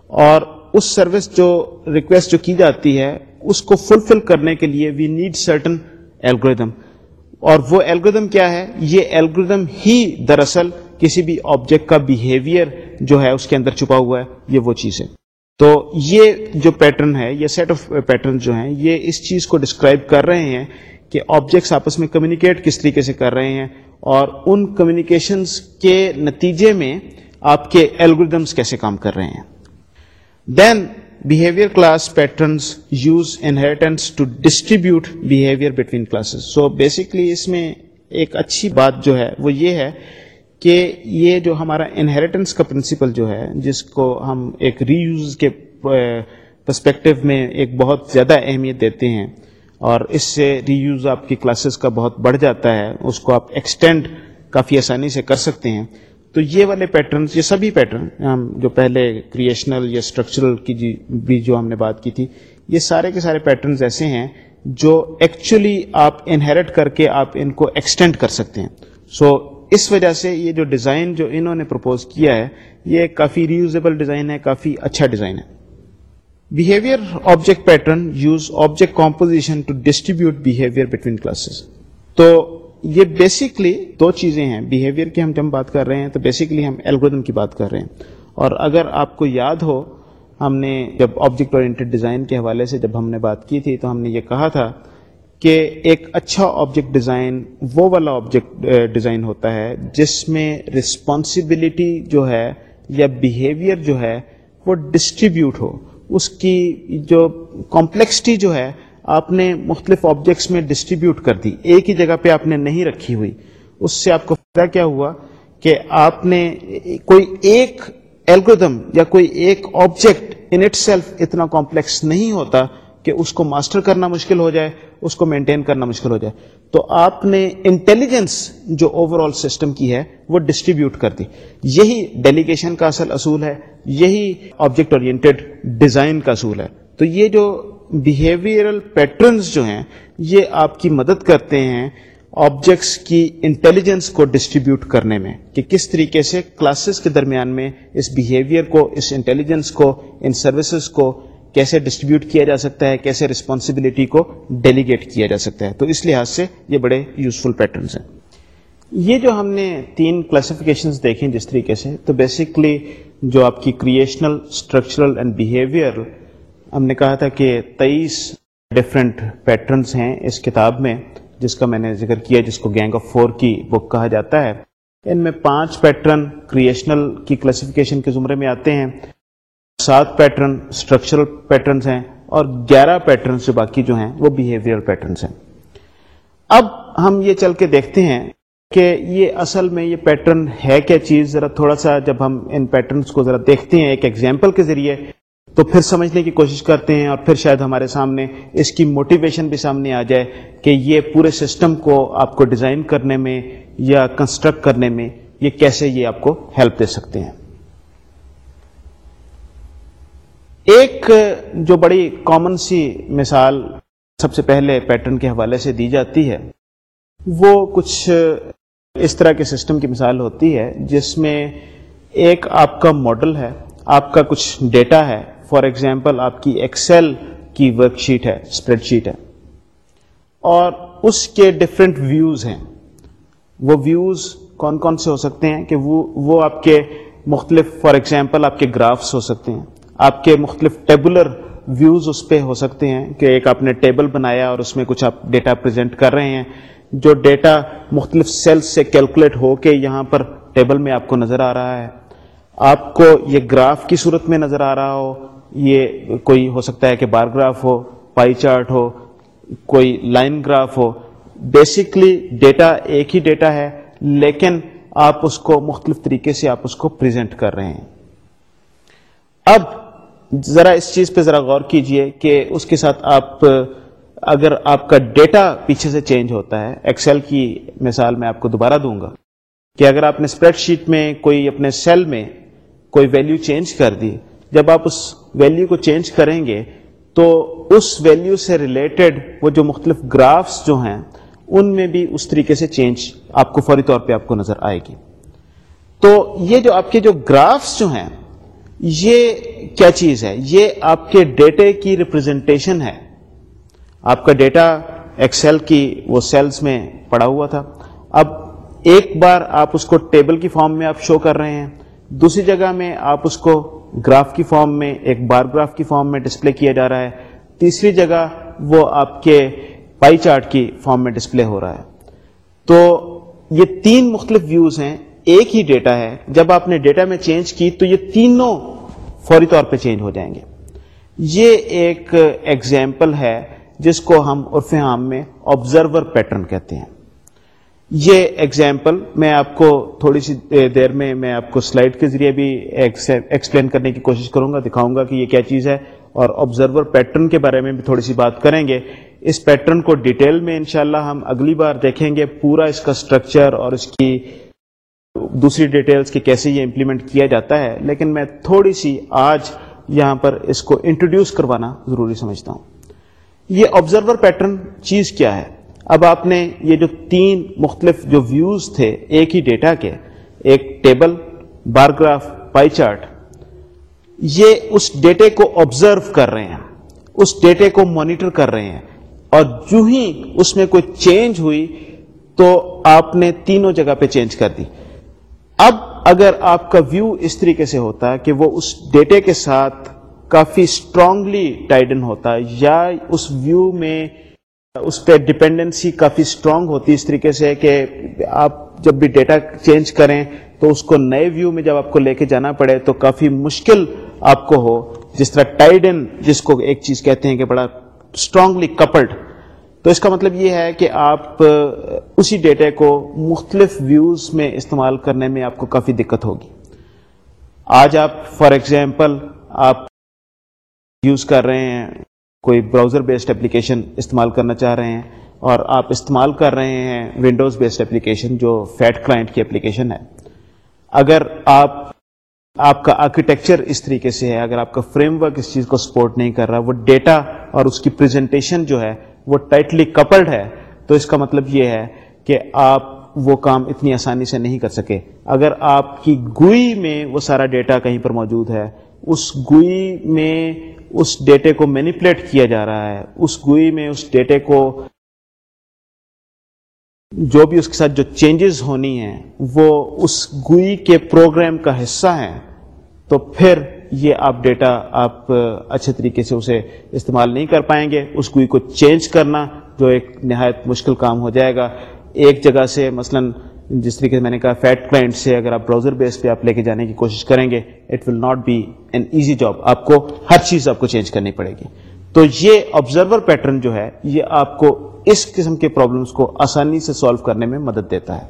اور اس سروس جو ریکویسٹ جو کی جاتی ہے، اس کو فلفل کرنے کے لیے وی نیڈ سرٹن ایلگوریدم اور وہ ایلگوریدم کیا ہے؟ یہ ایلگوریدم ہی دراصل کسی بھی آبجیکٹ کا بیہیویئر جو ہے اس کے اندر چھپا ہوا ہے، یہ وہ چیز ہے۔ تو یہ جو پیٹرن ہے، یہ سیٹ آف پیٹرن جو ہیں، یہ اس چیز کو ڈسکرائب کر رہے ہیں کہ آبجیکٹس آپس میں کمیونیکیٹ کس طریقے سے کر رہے ہیں اور ان کمیونیکیشنز کے نتیجے میں آپ کے الگوریدمس کیسے کام کر رہے ہیں۔ Then behaviour class patterns use inheritance to distribute behaviour between classes so basically اس میں ایک اچھی بات جو ہے وہ یہ ہے کہ یہ جو ہمارا انہیریٹنس کا پرنسپل جو ہے جس کو ہم ایک ری یوز کے پرسپیکٹو میں ایک بہت زیادہ اہمیت دیتے ہیں اور اس سے ری یوز آپ کی کلاسز کا بہت بڑھ جاتا ہے اس کو آپ ایکسٹینڈ کافی آسانی سے کر سکتے ہیں تو یہ والے پیٹرنس یہ سبھی پیٹرن ہم جو پہلے کریشنل یا اسٹرکچرل کی جی بھی جو ہم نے بات کی تھی یہ سارے کے سارے پیٹرنز ایسے ہیں جو ایکچولی آپ انہیریٹ کر کے آپ ان کو ایکسٹینڈ کر سکتے ہیں۔ سو so, اس وجہ سے یہ جو ڈیزائن جو انہوں نے پرپوز کیا ہے یہ کافی ریوزیبل ڈیزائن ہے کافی اچھا ڈیزائن ہے۔ Behaviour object pattern use object composition to distribute behaviour between classes تو یہ بیسکلی دو چیزیں ہیں بہیویئر کی ہم جب بات کر رہے ہیں تو بیسکلی ہم الگوریدم کی بات کر رہے ہیں۔ اور اگر آپ کو یاد ہو، ہم نے جب آبجیکٹ اورینٹیڈ ڈیزائن کے حوالے سے جب ہم نے بات کی تھی تو ہم نے یہ کہا تھا کہ ایک اچھا آبجیکٹ ڈیزائن وہ والا آبجیکٹ ڈیزائن ہوتا ہے جس میں رسپانسبلٹی جو ہے یا بیہیویئر جو ہے وہ ڈسٹریبیوٹ ہو۔ اس کی جو کمپلیکسٹی جو ہے آپ نے مختلف آبجیکٹس میں ڈسٹریبیوٹ کر دی، ایک ہی جگہ پہ آپ نے نہیں رکھی ہوئی۔ اس سے آپ کو فائدہ کیا ہوا کہ آپ نے کوئی ایک ایلگودم یا کوئی ایک آبجیکٹ ان اٹ سیلف اتنا کمپلیکس نہیں ہوتا کہ اس کو ماسٹر کرنا مشکل ہو جائے، اس کو مینٹین کرنا مشکل ہو جائے۔ تو آپ نے انٹیلیجنس جو اوور آل سسٹم کی ہے، وہ ڈسٹریبیوٹ کر دی۔ یہی ڈیلیگیشن کا اصل اصول ہے، یہی آبجیکٹ اورینٹیڈ ڈیزائن کا اصول ہے۔ تو یہ جو بہیویئرل پیٹرنس جو ہیں، یہ آپ کی مدد کرتے ہیں آبجیکٹس کی انٹیلیجنس کو ڈسٹریبیوٹ کرنے میں کہ کس طریقے سے کلاسز کے درمیان میں اس بہیویئر کو، اس انٹیلیجنس کو، ان سروسز کو کیسے ڈسٹریبیوٹ کیا جا سکتا ہے، کیسے رسپانسبلٹی کو ڈیلیگیٹ کیا جا سکتا ہے۔ تو اس لحاظ سے یہ بڑے یوزفل پیٹرنس ہیں۔ یہ جو ہم نے تین کلاسیفیکیشنز دیکھیں جس طریقے سے، تو بیسکلی جو آپ کی کریشنل اسٹرکچرل اینڈ بیہیویئر ہم نے کہا تھا کہ تیئیس ڈفرینٹ پیٹرنس ہیں اس کتاب میں، جس کا میں نے ذکر کیا، جس کو گینگ آف فور کی بک کہا جاتا ہے۔ ان میں پانچ پیٹرن کریشنل کی کلاسیفیکیشن کے زمرے میں آتے ہیں۔ سات پیٹرن اسٹرکچرل پیٹرنس ہیں اور گیارہ پیٹرنس جو باقی جو ہیں، وہ بیہیویئر پیٹرنس ہیں۔ اب ہم یہ چل کے دیکھتے ہیں کہ یہ اصل میں یہ پیٹرن ہے کیا چیز؟ ذرا تھوڑا سا جب ہم ان پیٹرنس کو ذرا دیکھتے ہیں ایک ایگزامپل کے ذریعے تو پھر سمجھنے کی کوشش کرتے ہیں اور پھر شاید ہمارے سامنے اس کی موٹیویشن بھی سامنے آ جائے کہ یہ پورے سسٹم کو آپ کو ڈیزائن کرنے میں یا کنسٹرکٹ کرنے میں یہ کیسے یہ آپ کو ہیلپ دے سکتے ہیں۔ ایک جو بڑی کامن سی مثال سب سے پہلے پیٹرن کے حوالے سے دی جاتی ہے، وہ کچھ اس طرح کے سسٹم کی مثال ہوتی ہے جس میں ایک آپ کا ماڈل ہے، آپ کا کچھ ڈیٹا ہے فار ایگزامپل آپ کی ایکسل کی ورک شیٹ ہے اسپریڈ شیٹ ہے، اور اس کے ڈفرینٹ ویوز ہیں. وہ ویوز کون کون سے ہو سکتے ہیں کہ وہ وہ آپ کے مختلف فار ایگزامپل آپ کے گرافس ہو سکتے ہیں. آپ کے مختلف ٹیبولر ویوز اس پہ ہو سکتے ہیں کہ ایک آپ نے ٹیبل بنایا اور اس میں کچھ آپ ڈیٹا پرزینٹ کر رہے ہیں. جو ڈیٹا مختلف سیلز سے کیلکولیٹ ہو کے یہاں پر ٹیبل میں آپ کو نظر آ رہا ہے. آپ کو یہ گراف کی صورت میں نظر آ رہا ہو یہ کوئی ہو سکتا ہے کہ بار گراف ہو، پائی چارٹ ہو، کوئی لائن گراف ہو بیسکلی ڈیٹا ایک ہی ڈیٹا ہے، لیکن آپ اس کو مختلف طریقے سے آپ اس کو پریزنٹ کر رہے ہیں۔ اب ذرا اس چیز پہ ذرا غور کیجیے کہ اس کے ساتھ آپ، اگر آپ کا ڈیٹا پیچھے سے چینج ہوتا ہے ایکسل کی مثال میں آپ کو دوبارہ دوں گا کہ اگر آپ نے اسپریڈ شیٹ میں کوئی اپنے سیل میں کوئی ویلیو چینج کر دی جب آپ اس ویلیو کو چینج کریں گے، تو اس ویلیو سے ریلیٹڈ وہ جو مختلف گرافس جو ہیں، ان میں بھی اس طریقے سے چینج آپ کو فوری طور پہ آپ کو نظر آئے گی۔ تو یہ جو آپ کے جو گرافس جو ہیں، یہ کیا چیز ہے؟ یہ آپ کے ڈیٹے کی ریپرزینٹیشن ہے۔ آپ کا ڈیٹا ایکسل کی وہ سیلز میں پڑا ہوا تھا۔ اب ایک بار آپ اس کو ٹیبل کی فارم میں آپ شو کر رہے ہیں، دوسری جگہ میں آپ اس کو گراف کی فارم میں، ایک بار گراف کی فارم میں ڈسپلے کیا جا رہا ہے۔ تیسری جگہ وہ آپ کے پائی چارٹ کی فارم میں ڈسپلے ہو رہا ہے۔ تو یہ تین مختلف ویوز ہیں، ایک ہی ڈیٹا ہے۔ جب آپ نے ڈیٹا میں چینج کی تو یہ تینوں فوری طور پہ چینج ہو جائیں گے۔ یہ ایک ایگزامپل ہے، جس کو ہم عرف عام میں آبزرور پیٹرن کہتے ہیں۔ یہ ایگزامپل میں آپ کو تھوڑی سی دیر میں میں آپ کو سلائڈ کے ذریعے بھی ایکسپلین کرنے کی کوشش کروں گا، دکھاؤں گا کہ یہ کیا چیز ہے اور آبزرور پیٹرن کے بارے میں بھی تھوڑی سی بات کریں گے۔ اس پیٹرن کو ڈیٹیل میں انشاءاللہ ہم اگلی بار دیکھیں گے پورا اس کا اسٹرکچر اور اس کی دوسری ڈیٹیلز کہ کیسے یہ امپلیمنٹ کیا جاتا ہے۔ لیکن میں تھوڑی سی آج یہاں پر اس کو انٹروڈیوس کروانا ضروری سمجھتا ہوں۔ یہ آبزرور پیٹرن چیز کیا ہے؟ اب آپ نے یہ جو تین مختلف جو ویوز تھے ایک ہی ڈیٹا کے، ایک ٹیبل بارگراف پائی چارٹ یہ اس ڈیٹے کو آبزرو کر رہے ہیں، اس ڈیٹے کو مانیٹر کر رہے ہیں۔ اور جو ہی اس میں کوئی چینج ہوئی تو آپ نے تینوں جگہ پہ چینج کر دی۔ اب اگر آپ کا ویو اس طریقے سے ہوتا کہ وہ اس ڈیٹے کے ساتھ کافی اسٹرانگلی ٹائڈن ہوتا ہے یا اس ویو میں اس پہ ڈپینڈنسی کافی اسٹرانگ ہوتی ہے اس طریقے سے کہ آپ جب بھی ڈیٹا چینج کریں تو اس کو نئے ویو میں جب آپ کو لے کے جانا پڑے تو کافی مشکل آپ کو ہو۔ جس طرح ٹائڈن جس کو ایک چیز کہتے ہیں کہ بڑا اسٹرانگلی کپلڈ تو اس کا مطلب یہ ہے کہ آپ اسی ڈیٹا کو مختلف ویوز میں استعمال کرنے میں آپ کو کافی دقت ہوگی۔ آج آپ فار ایگزامپل آپ یوز کر رہے ہیں۔ کوئی براؤزر بیسڈ اپلیکیشن استعمال کرنا چاہ رہے ہیں اور آپ استعمال کر رہے ہیں ونڈوز بیسڈ اپلیکیشن جو فیٹ کلائنٹ کی اپلیکیشن ہے۔ اگر آپ آپ کا آرکیٹیکچر اس طریقے سے ہے، اگر آپ کا فریم ورک اس چیز کو سپورٹ نہیں کر رہا، وہ ڈیٹا اور اس کی پریزنٹیشن جو ہے، وہ ٹائٹلی کپلڈ ہے، تو اس کا مطلب یہ ہے کہ آپ وہ کام اتنی آسانی سے نہیں کر سکے۔ اگر آپ کی گوئی میں وہ سارا ڈیٹا کہیں پر موجود ہے، اس گوئی میں اس ڈیٹے کو مینیپولیٹ کیا جا رہا ہے، اس گوئی میں اس ڈیٹے کو جو بھی اس کے ساتھ جو چینجز ہونی ہیں، وہ اس گوئی کے پروگرام کا حصہ ہیں۔ تو پھر یہ آپ ڈیٹا آپ اچھے طریقے سے اسے استعمال نہیں کر پائیں گے۔ اس گوئی کو چینج کرنا جو ایک نہایت مشکل کام ہو جائے گا۔ ایک جگہ سے مثلا جس طریقے سے میں نے کہا فیٹ کلائنٹ سے اگر آپ براؤزر بیس پہ آپ لے کے جانے کی کوشش کریں گے it will not be an easy job آپ کو ہر چیز آپ کو چینج کرنی پڑے گی. تو یہ آبزرور پیٹرن جو ہے، یہ آپ کو اس قسم کے پرابلمس کو آسانی سے سالو کرنے میں مدد دیتا ہے.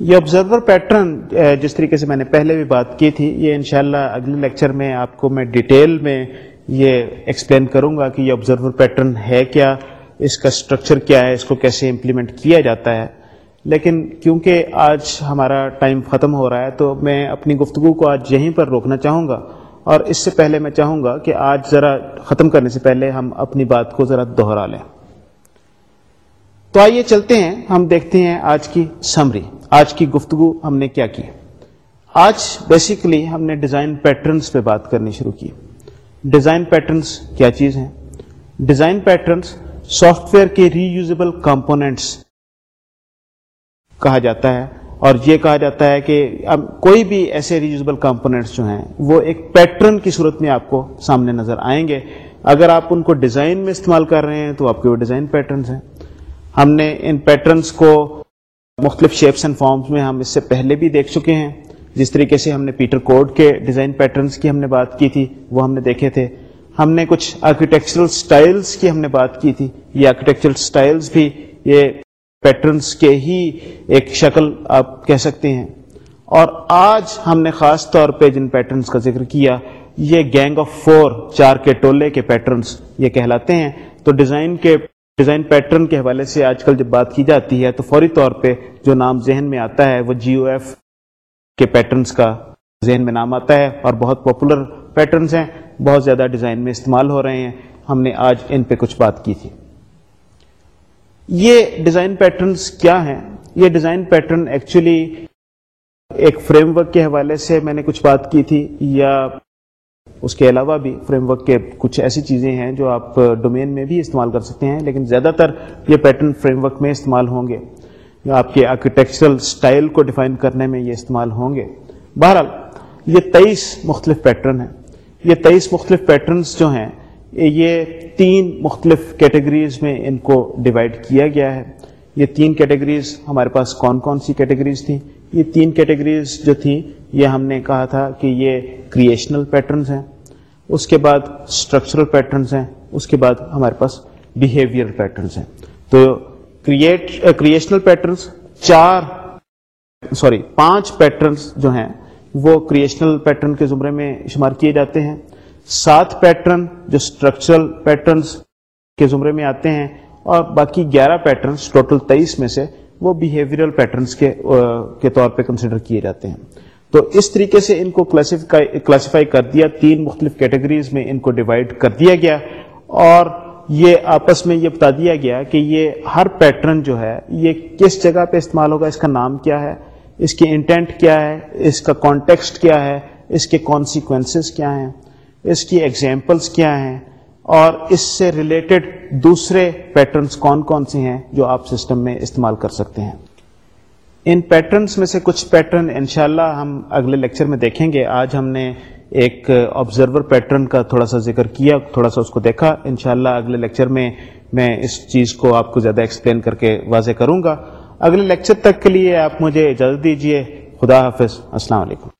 یہ آبزرور پیٹرن جس طریقے سے میں نے پہلے بھی بات کی تھی، یہ انشاءاللہ اگلے لیکچر میں آپ کو میں ڈیٹیل میں یہ ایکسپلین کروں گا کہ یہ آبزرور پیٹرن ہے کیا، اس کا اسٹرکچر کیا ہے، اس کو کیسے امپلیمنٹ کیا جاتا ہے. لیکن کیونکہ آج ہمارا ٹائم ختم ہو رہا ہے، تو میں اپنی گفتگو کو آج یہیں پر روکنا چاہوں گا۔ اور اس سے پہلے میں چاہوں گا کہ آج ذرا ختم کرنے سے پہلے ہم اپنی بات کو ذرا دوہرا لیں۔ تو آئیے چلتے ہیں، ہم دیکھتے ہیں آج کی سمری آج کی گفتگو ہم نے کیا کی؟ آج بیسیکلی ہم نے ڈیزائن پیٹرنس پہ بات کرنی شروع کی۔ ڈیزائن پیٹرنس کیا چیز ہیں؟ ڈیزائن پیٹرنس سافٹ ویئر کے ری یوزبل کمپونیٹس کہا جاتا ہے اور یہ کہا جاتا ہے کہ اب کوئی بھی ایسے ریوزبل کمپونیٹس جو ہیں، وہ ایک پیٹرن کی صورت میں آپ کو سامنے نظر آئیں گے۔ اگر آپ ان کو ڈیزائن میں استعمال کر رہے ہیں تو آپ کے وہ ڈیزائن پیٹرنس ہیں۔ ہم نے ان پیٹرنس کو مختلف شیپس اینڈ فارمز میں ہم اس سے پہلے بھی دیکھ چکے ہیں۔ جس طریقے سے ہم نے پیٹر کوڈ کے ڈیزائن پیٹرنس کی ہم نے بات کی تھی، وہ ہم نے دیکھے تھے۔ ہم نے کچھ آرکیٹیکچرل سٹائلز کی ہم نے بات کی تھی۔ یہ آرکیٹیکچرل سٹائلز بھی یہ پیٹرنس کے ہی ایک شکل آپ کہہ سکتے ہیں۔ اور آج ہم نے خاص طور پہ جن پیٹرنس کا ذکر کیا، یہ گینگ آف فور، چار کے ٹولے کے پیٹرنس یہ کہلاتے ہیں۔ تو ڈیزائن کے، ڈیزائن پیٹرن کے حوالے سے آج کل جب بات کی جاتی ہے، تو فوری طور پہ جو نام ذہن میں آتا ہے، وہ جی او ایف کے پیٹرنس کا ذہن میں نام آتا ہے۔ اور بہت پاپولر پیٹرنس ہیں، بہت زیادہ ڈیزائن میں استعمال ہو رہے ہیں۔ ہم نے آج ان پہ کچھ بات کی تھی۔ یہ ڈیزائن پیٹرنس کیا ہیں؟ یہ ڈیزائن پیٹرن ایکچولی ایک فریم ورک کے حوالے سے میں نے کچھ بات کی تھی یا اس کے علاوہ بھی فریم ورک کے کچھ ایسی چیزیں ہیں جو آپ ڈومین میں بھی استعمال کر سکتے ہیں، لیکن زیادہ تر یہ پیٹرن فریم ورک میں استعمال ہوں گے۔ آپ کے آرکیٹیکچرل سٹائل کو ڈیفائن کرنے میں یہ استعمال ہوں گے۔ بہرحال، یہ تیئیس مختلف پیٹرن ہیں۔ یہ تیئیس مختلف پیٹرنس جو ہیں یہ تین مختلف کیٹیگریز میں ان کو ڈیوائڈ کیا گیا ہے۔ یہ تین کیٹیگریز ہمارے پاس کون کون سی کیٹیگریز تھیں؟ یہ تین کیٹیگریز جو تھیں، یہ ہم نے کہا تھا کہ یہ کریشنل پیٹرنز ہیں، اس کے بعد اسٹرکچرل پیٹرنز ہیں، اس کے بعد ہمارے پاس بیہیویئر پیٹرنز ہیں۔ تو کریٹ کریشنل پیٹرنز چار سوری پانچ پیٹرنز جو ہیں، وہ کریشنل پیٹرن کے زمرے میں شمار کیے جاتے ہیں۔ سات پیٹرن جو اسٹرکچرل پیٹرنس کے زمرے میں آتے ہیں اور باقی گیارہ پیٹرنس ٹوٹل تیئیس میں سے وہ بیہیویئرل پیٹرنس کے کے طور پہ کنسیڈر کیے جاتے ہیں۔ تو اس طریقے سے ان کو کلاسیفائی کر دیا، تین مختلف کیٹیگریز میں ان کو ڈیوائڈ کر دیا گیا اور یہ آپس میں یہ بتا دیا گیا کہ یہ ہر پیٹرن جو ہے، یہ کس جگہ پہ استعمال ہوگا، اس کا نام کیا ہے، اس کی انٹینٹ کیا ہے، اس کا کانٹیکسٹ کیا ہے، اس کے کانسیکوینسز کیا ہیں۔ اس کی ایگزامپلس کیا ہیں اور اس سے ریلیٹڈ دوسرے پیٹرنس کون کون سے ہیں جو آپ سسٹم میں استعمال کر سکتے ہیں۔ ان پیٹرنس میں سے کچھ پیٹرن انشاءاللہ ہم اگلے لیکچر میں دیکھیں گے۔ آج ہم نے ایک آبزرور پیٹرن کا تھوڑا سا ذکر کیا، تھوڑا سا اس کو دیکھا۔ انشاءاللہ اگلے لیکچر میں میں اس چیز کو آپ کو زیادہ ایکسپلین کر کے واضح کروں گا۔ اگلے لیکچر تک کے لیے آپ مجھے اجازت دیجیے خدا حافظ۔ السلام علیکم۔